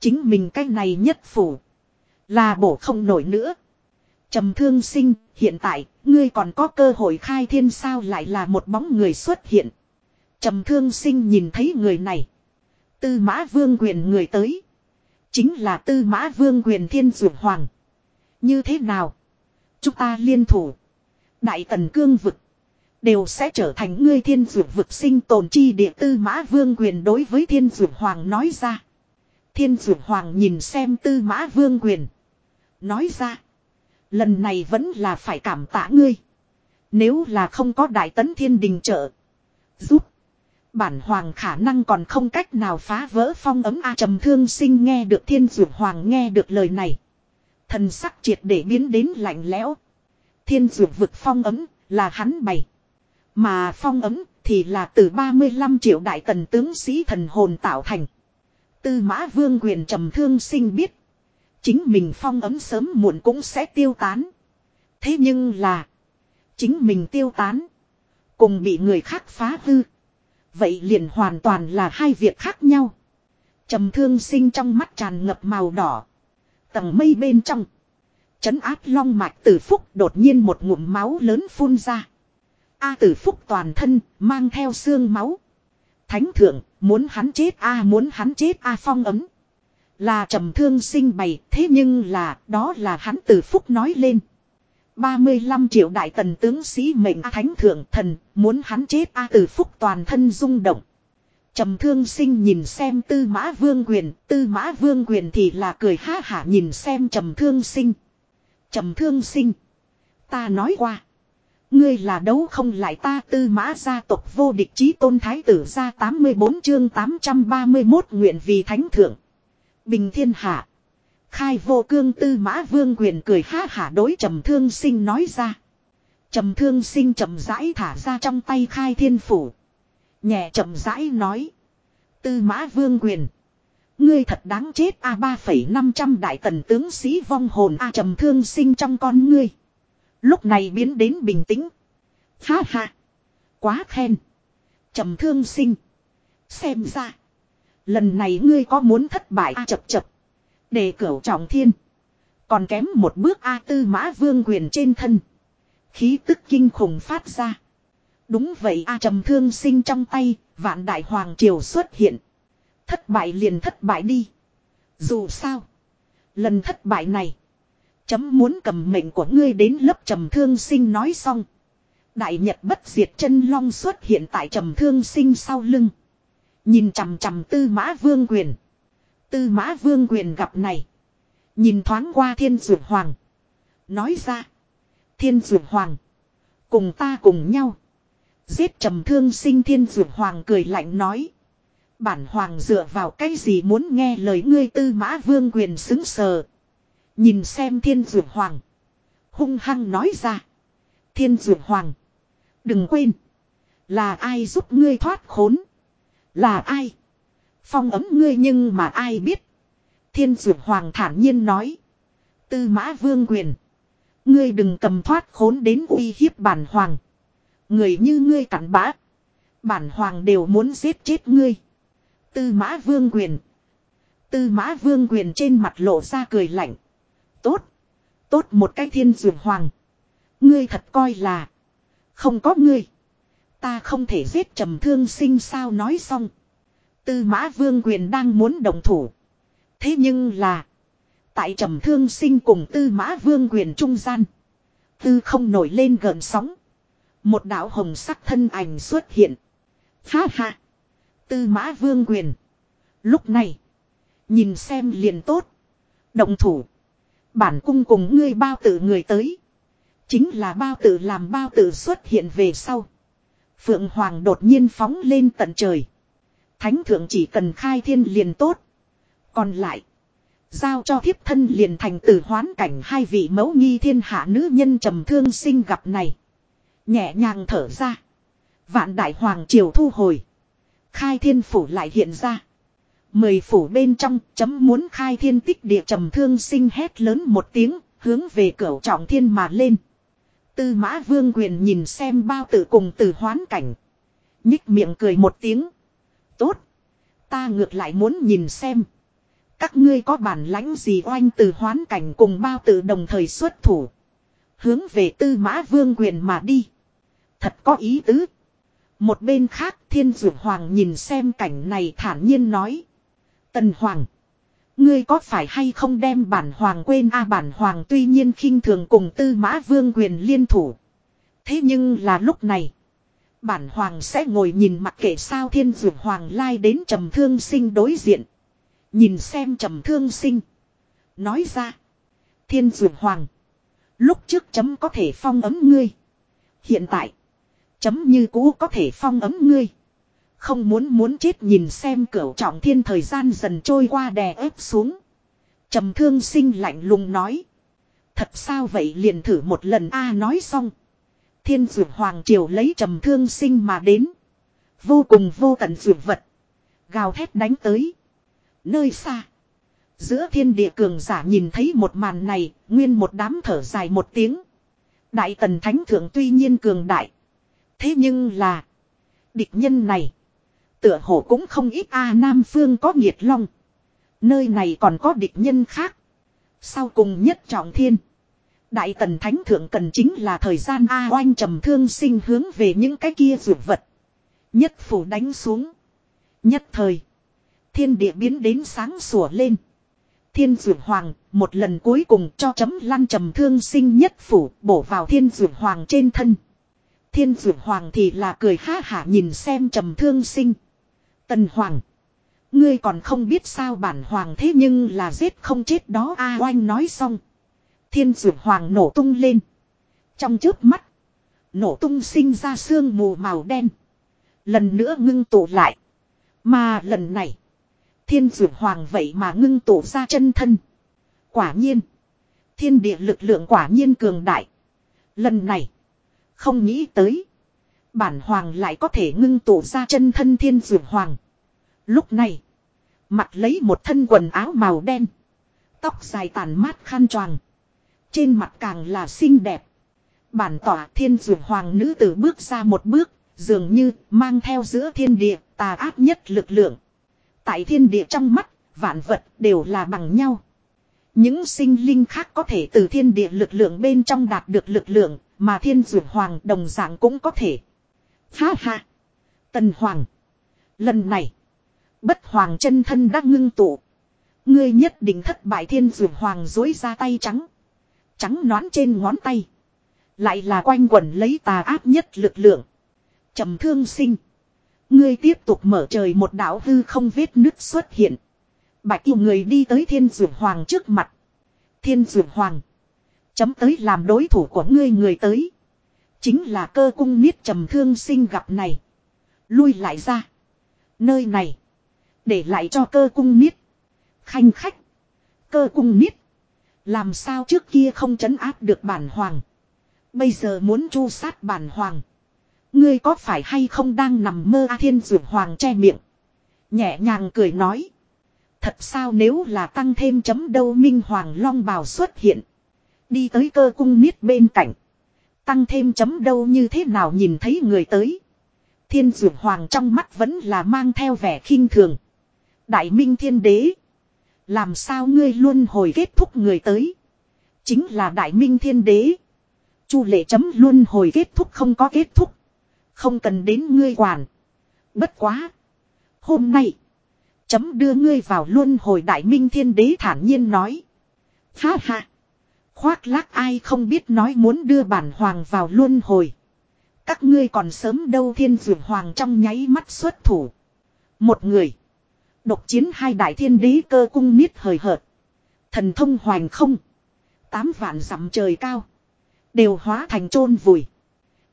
Chính mình cái này nhất phủ. Là bổ không nổi nữa trầm thương sinh, hiện tại, ngươi còn có cơ hội khai thiên sao lại là một bóng người xuất hiện. Trầm thương sinh nhìn thấy người này. Tư mã vương quyền người tới. Chính là tư mã vương quyền thiên dược hoàng. Như thế nào? Chúng ta liên thủ. Đại tần cương vực. Đều sẽ trở thành ngươi thiên dược vực sinh tồn chi địa tư mã vương quyền đối với thiên dược hoàng nói ra. Thiên dược hoàng nhìn xem tư mã vương quyền. Nói ra. Lần này vẫn là phải cảm tạ ngươi. Nếu là không có đại tấn thiên đình trợ. Giúp. Bản hoàng khả năng còn không cách nào phá vỡ phong ấm A trầm thương sinh nghe được thiên dược hoàng nghe được lời này. Thần sắc triệt để biến đến lạnh lẽo. Thiên dược vực phong ấm là hắn bày. Mà phong ấm thì là từ 35 triệu đại tần tướng sĩ thần hồn tạo thành. Tư mã vương quyền trầm thương sinh biết. Chính mình phong ấm sớm muộn cũng sẽ tiêu tán. Thế nhưng là. Chính mình tiêu tán. Cùng bị người khác phá hư. Vậy liền hoàn toàn là hai việc khác nhau. trầm thương sinh trong mắt tràn ngập màu đỏ. Tầng mây bên trong. Chấn áp long mạch tử phúc đột nhiên một ngụm máu lớn phun ra. A tử phúc toàn thân mang theo xương máu. Thánh thượng, muốn hắn chết a, muốn hắn chết a phong ấm. Là trầm thương sinh bày thế nhưng là đó là hắn từ phúc nói lên. 35 triệu đại tần tướng sĩ mệnh thánh thượng thần muốn hắn chết a từ phúc toàn thân rung động. Trầm thương sinh nhìn xem tư mã vương quyền, tư mã vương quyền thì là cười ha hả nhìn xem trầm thương sinh. Trầm thương sinh. Ta nói qua. Ngươi là đấu không lại ta tư mã gia tộc vô địch chí tôn thái tử ra 84 chương 831 nguyện vì thánh thượng. Bình thiên hạ. Khai vô cương tư mã vương quyền cười ha hả đối trầm thương sinh nói ra. Trầm thương sinh chậm rãi thả ra trong tay khai thiên phủ. Nhẹ chậm rãi nói. Tư mã vương quyền. Ngươi thật đáng chết a ba phẩy năm trăm đại tần tướng sĩ vong hồn a trầm thương sinh trong con ngươi. Lúc này biến đến bình tĩnh. Ha ha. Quá khen. trầm thương sinh. Xem ra. Lần này ngươi có muốn thất bại a chập chập. Để cửu trọng thiên. Còn kém một bước A tư mã vương quyền trên thân. Khí tức kinh khủng phát ra. Đúng vậy A trầm thương sinh trong tay, vạn đại hoàng triều xuất hiện. Thất bại liền thất bại đi. Dù sao. Lần thất bại này. Chấm muốn cầm mệnh của ngươi đến lớp trầm thương sinh nói xong. Đại Nhật bất diệt chân long xuất hiện tại trầm thương sinh sau lưng. Nhìn chằm chằm tư mã vương quyền. Tư mã vương quyền gặp này. Nhìn thoáng qua thiên dược hoàng. Nói ra. Thiên dược hoàng. Cùng ta cùng nhau. Giết trầm thương sinh thiên dược hoàng cười lạnh nói. Bản hoàng dựa vào cái gì muốn nghe lời ngươi tư mã vương quyền xứng sờ. Nhìn xem thiên dược hoàng. Hung hăng nói ra. Thiên dược hoàng. Đừng quên. Là ai giúp ngươi thoát khốn. Là ai. Phong ấm ngươi nhưng mà ai biết. Thiên dược hoàng thản nhiên nói. Tư mã vương quyền. Ngươi đừng cầm thoát khốn đến uy hiếp bản hoàng. Người như ngươi cặn bã. Bản hoàng đều muốn giết chết ngươi. Tư mã vương quyền. Tư mã vương quyền trên mặt lộ ra cười lạnh. Tốt. Tốt một cái thiên dược hoàng. Ngươi thật coi là. Không có ngươi. Ta không thể giết trầm thương sinh sao nói xong. Tư mã vương quyền đang muốn đồng thủ. Thế nhưng là. Tại trầm thương sinh cùng tư mã vương quyền trung gian. Tư không nổi lên gần sóng. Một đạo hồng sắc thân ảnh xuất hiện. Ha ha. Tư mã vương quyền. Lúc này. Nhìn xem liền tốt. Động thủ. Bản cung cùng ngươi bao tử người tới. Chính là bao tử làm bao tử xuất hiện về sau. Phượng Hoàng đột nhiên phóng lên tận trời. Thánh thượng chỉ cần khai thiên liền tốt. Còn lại. Giao cho thiếp thân liền thành tử hoán cảnh hai vị mẫu nghi thiên hạ nữ nhân trầm thương sinh gặp này. Nhẹ nhàng thở ra. Vạn đại hoàng triều thu hồi. Khai thiên phủ lại hiện ra. Mười phủ bên trong chấm muốn khai thiên tích địa trầm thương sinh hét lớn một tiếng, hướng về cửa trọng thiên mà lên. Tư mã vương quyền nhìn xem bao tử cùng tử hoán cảnh. Nhích miệng cười một tiếng. Tốt. Ta ngược lại muốn nhìn xem. Các ngươi có bản lãnh gì oanh từ hoán cảnh cùng bao tử đồng thời xuất thủ. Hướng về tư mã vương quyền mà đi. Thật có ý tứ. Một bên khác thiên dụ hoàng nhìn xem cảnh này thản nhiên nói. Tần hoàng. Ngươi có phải hay không đem bản hoàng quên a, bản hoàng tuy nhiên khinh thường cùng tư mã vương quyền liên thủ. Thế nhưng là lúc này. Bản hoàng sẽ ngồi nhìn mặc kệ sao thiên dược hoàng lai đến trầm thương sinh đối diện. Nhìn xem trầm thương sinh. Nói ra. Thiên dược hoàng. Lúc trước chấm có thể phong ấm ngươi. Hiện tại. Chấm như cũ có thể phong ấm ngươi. Không muốn muốn chết nhìn xem cửu trọng thiên thời gian dần trôi qua đè ép xuống. trầm thương sinh lạnh lùng nói. Thật sao vậy liền thử một lần a nói xong. Thiên dược hoàng triều lấy trầm thương sinh mà đến. Vô cùng vô tận dược vật. Gào thét đánh tới. Nơi xa. Giữa thiên địa cường giả nhìn thấy một màn này, nguyên một đám thở dài một tiếng. Đại tần thánh thượng tuy nhiên cường đại. Thế nhưng là. Địch nhân này. Tựa hồ cũng không ít A Nam Phương có nhiệt long. Nơi này còn có địch nhân khác. Sau cùng nhất trọng thiên. Đại tần thánh thượng cần chính là thời gian A oanh trầm thương sinh hướng về những cái kia dược vật. Nhất phủ đánh xuống. Nhất thời. Thiên địa biến đến sáng sủa lên. Thiên dược hoàng, một lần cuối cùng cho chấm lăn trầm thương sinh nhất phủ bổ vào thiên dược hoàng trên thân. Thiên dược hoàng thì là cười ha hả nhìn xem trầm thương sinh. Tần hoàng. Ngươi còn không biết sao bản hoàng thế nhưng là giết không chết đó a oanh nói xong. Thiên dược hoàng nổ tung lên. Trong trước mắt. Nổ tung sinh ra sương mù màu đen. Lần nữa ngưng tụ lại. Mà lần này. Thiên dược hoàng vậy mà ngưng tụ ra chân thân. Quả nhiên. Thiên địa lực lượng quả nhiên cường đại. Lần này. Không nghĩ tới. Bản hoàng lại có thể ngưng tụ ra chân thân thiên dược hoàng. Lúc này. Mặt lấy một thân quần áo màu đen. Tóc dài tàn mát khăn choàng. Trên mặt càng là xinh đẹp. Bản tỏa thiên dược hoàng nữ tử bước ra một bước. Dường như mang theo giữa thiên địa tà ác nhất lực lượng. Tại thiên địa trong mắt, vạn vật đều là bằng nhau. Những sinh linh khác có thể từ thiên địa lực lượng bên trong đạt được lực lượng, mà thiên dược hoàng đồng dạng cũng có thể. Ha ha! Tần hoàng! Lần này, bất hoàng chân thân đã ngưng tụ. Ngươi nhất định thất bại thiên dược hoàng dối ra tay trắng. Trắng nón trên ngón tay. Lại là quanh quẩn lấy tà áp nhất lực lượng. trầm thương sinh. Ngươi tiếp tục mở trời một đảo hư không vết nứt xuất hiện. Bạch yêu người đi tới thiên dược hoàng trước mặt. Thiên dược hoàng. Chấm tới làm đối thủ của ngươi người tới. Chính là cơ cung niết trầm thương sinh gặp này. Lui lại ra. Nơi này. Để lại cho cơ cung niết. Khanh khách. Cơ cung niết. Làm sao trước kia không chấn áp được bản hoàng. Bây giờ muốn chu sát bản hoàng. Ngươi có phải hay không đang nằm mơ A Thiên Dược Hoàng che miệng. Nhẹ nhàng cười nói. Thật sao nếu là tăng thêm chấm đâu Minh Hoàng Long bào xuất hiện. Đi tới cơ cung niết bên cạnh. Tăng thêm chấm đâu như thế nào nhìn thấy người tới. Thiên Dược Hoàng trong mắt vẫn là mang theo vẻ khinh thường. Đại Minh Thiên Đế. Làm sao ngươi luôn hồi kết thúc người tới. Chính là Đại Minh Thiên Đế. Chu lệ chấm luôn hồi kết thúc không có kết thúc. Không cần đến ngươi quản. Bất quá. Hôm nay. Chấm đưa ngươi vào luôn hồi đại minh thiên đế thản nhiên nói. Ha ha. Khoác lác ai không biết nói muốn đưa bản hoàng vào luôn hồi. Các ngươi còn sớm đâu thiên dược hoàng trong nháy mắt xuất thủ. Một người. Độc chiến hai đại thiên đế cơ cung niết hời hợt. Thần thông hoành không. Tám vạn dặm trời cao. Đều hóa thành chôn vùi.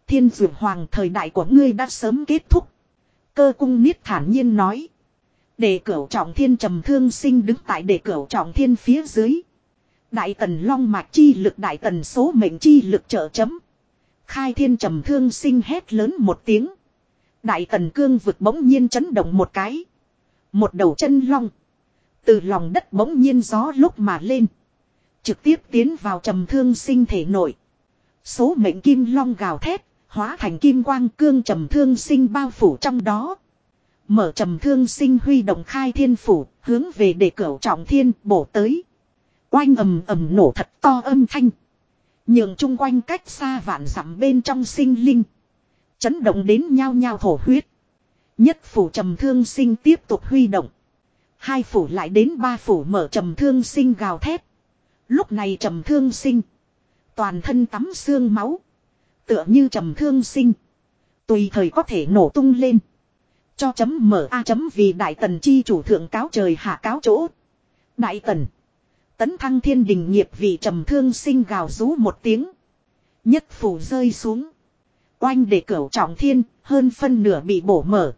Thiên dược hoàng thời đại của ngươi đã sớm kết thúc. Cơ cung niết thản nhiên nói. Để cửu trọng thiên trầm thương sinh đứng tại để cửu trọng thiên phía dưới. Đại tần long mạch chi lực đại tần số mệnh chi lực trợ chấm. Khai thiên trầm thương sinh hét lớn một tiếng. Đại tần cương vực bỗng nhiên chấn động một cái. Một đầu chân long. Từ lòng đất bỗng nhiên gió lúc mà lên. Trực tiếp tiến vào trầm thương sinh thể nội. Số mệnh kim long gào thét, Hóa thành kim quang cương trầm thương sinh bao phủ trong đó. Mở trầm thương sinh huy động khai thiên phủ, hướng về để cửu trọng thiên bổ tới. Oanh ầm ầm nổ thật to âm thanh. Nhường chung quanh cách xa vạn dặm bên trong sinh linh. Chấn động đến nhao nhao thổ huyết. Nhất phủ trầm thương sinh tiếp tục huy động. Hai phủ lại đến ba phủ mở trầm thương sinh gào thét. Lúc này trầm thương sinh. Toàn thân tắm xương máu. Tựa như trầm thương sinh. Tùy thời có thể nổ tung lên. Cho chấm mở A chấm vì đại tần chi chủ thượng cáo trời hạ cáo chỗ. Đại tần. Tấn thăng thiên đình nghiệp vì trầm thương sinh gào rú một tiếng. Nhất phủ rơi xuống. Oanh để cửu trọng thiên, hơn phân nửa bị bổ mở.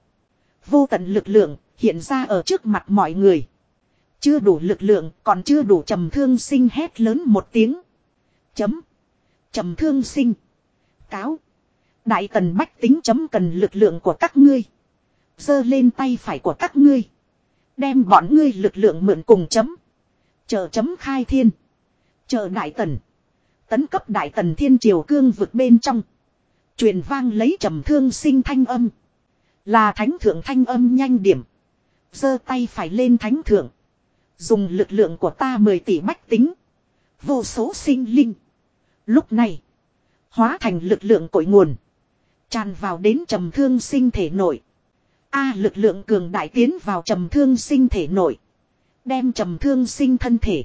Vô tận lực lượng, hiện ra ở trước mặt mọi người. Chưa đủ lực lượng, còn chưa đủ trầm thương sinh hét lớn một tiếng. Chấm. Trầm thương sinh. Cáo. Đại tần bách tính chấm cần lực lượng của các ngươi. giơ lên tay phải của các ngươi. Đem bọn ngươi lực lượng mượn cùng chấm. Chờ chấm khai thiên. Chờ đại tần. Tấn cấp đại tần thiên triều cương vực bên trong. truyền vang lấy trầm thương sinh thanh âm. Là thánh thượng thanh âm nhanh điểm. giơ tay phải lên thánh thượng. Dùng lực lượng của ta mười tỷ bách tính. Vô số sinh linh. Lúc này. Hóa thành lực lượng cội nguồn. Tràn vào đến trầm thương sinh thể nội. A lực lượng cường đại tiến vào trầm thương sinh thể nội. Đem trầm thương sinh thân thể.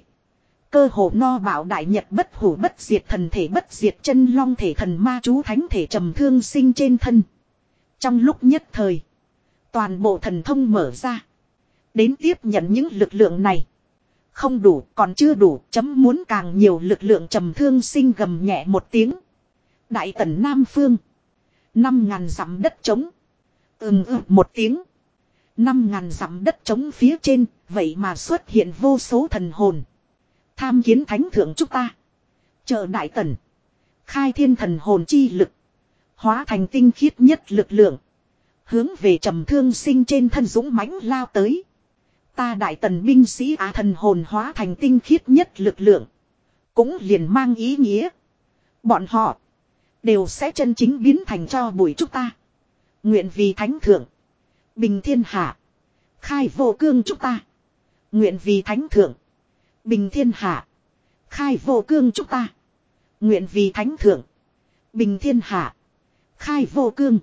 Cơ hồ no bảo đại nhật bất hủ bất diệt thần thể bất diệt chân long thể thần ma chú thánh thể trầm thương sinh trên thân. Trong lúc nhất thời. Toàn bộ thần thông mở ra. Đến tiếp nhận những lực lượng này. Không đủ còn chưa đủ chấm muốn càng nhiều lực lượng trầm thương sinh gầm nhẹ một tiếng. Đại tần Nam Phương. Năm ngàn dặm đất trống. Ừm ừ một tiếng. Năm ngàn dặm đất trống phía trên, vậy mà xuất hiện vô số thần hồn. Tham kiến thánh thượng chúng ta. Chờ đại tần. Khai thiên thần hồn chi lực. Hóa thành tinh khiết nhất lực lượng. Hướng về trầm thương sinh trên thân dũng mãnh lao tới. Ta đại tần binh sĩ á thần hồn hóa thành tinh khiết nhất lực lượng. Cũng liền mang ý nghĩa. Bọn họ. Đều sẽ chân chính biến thành cho bụi chúng ta. Nguyện vì thánh thượng. Bình thiên hạ. Khai vô cương chúng ta. Nguyện vì thánh thượng. Bình thiên hạ. Khai vô cương chúng ta. Nguyện vì thánh thượng. Bình thiên hạ. Khai vô cương.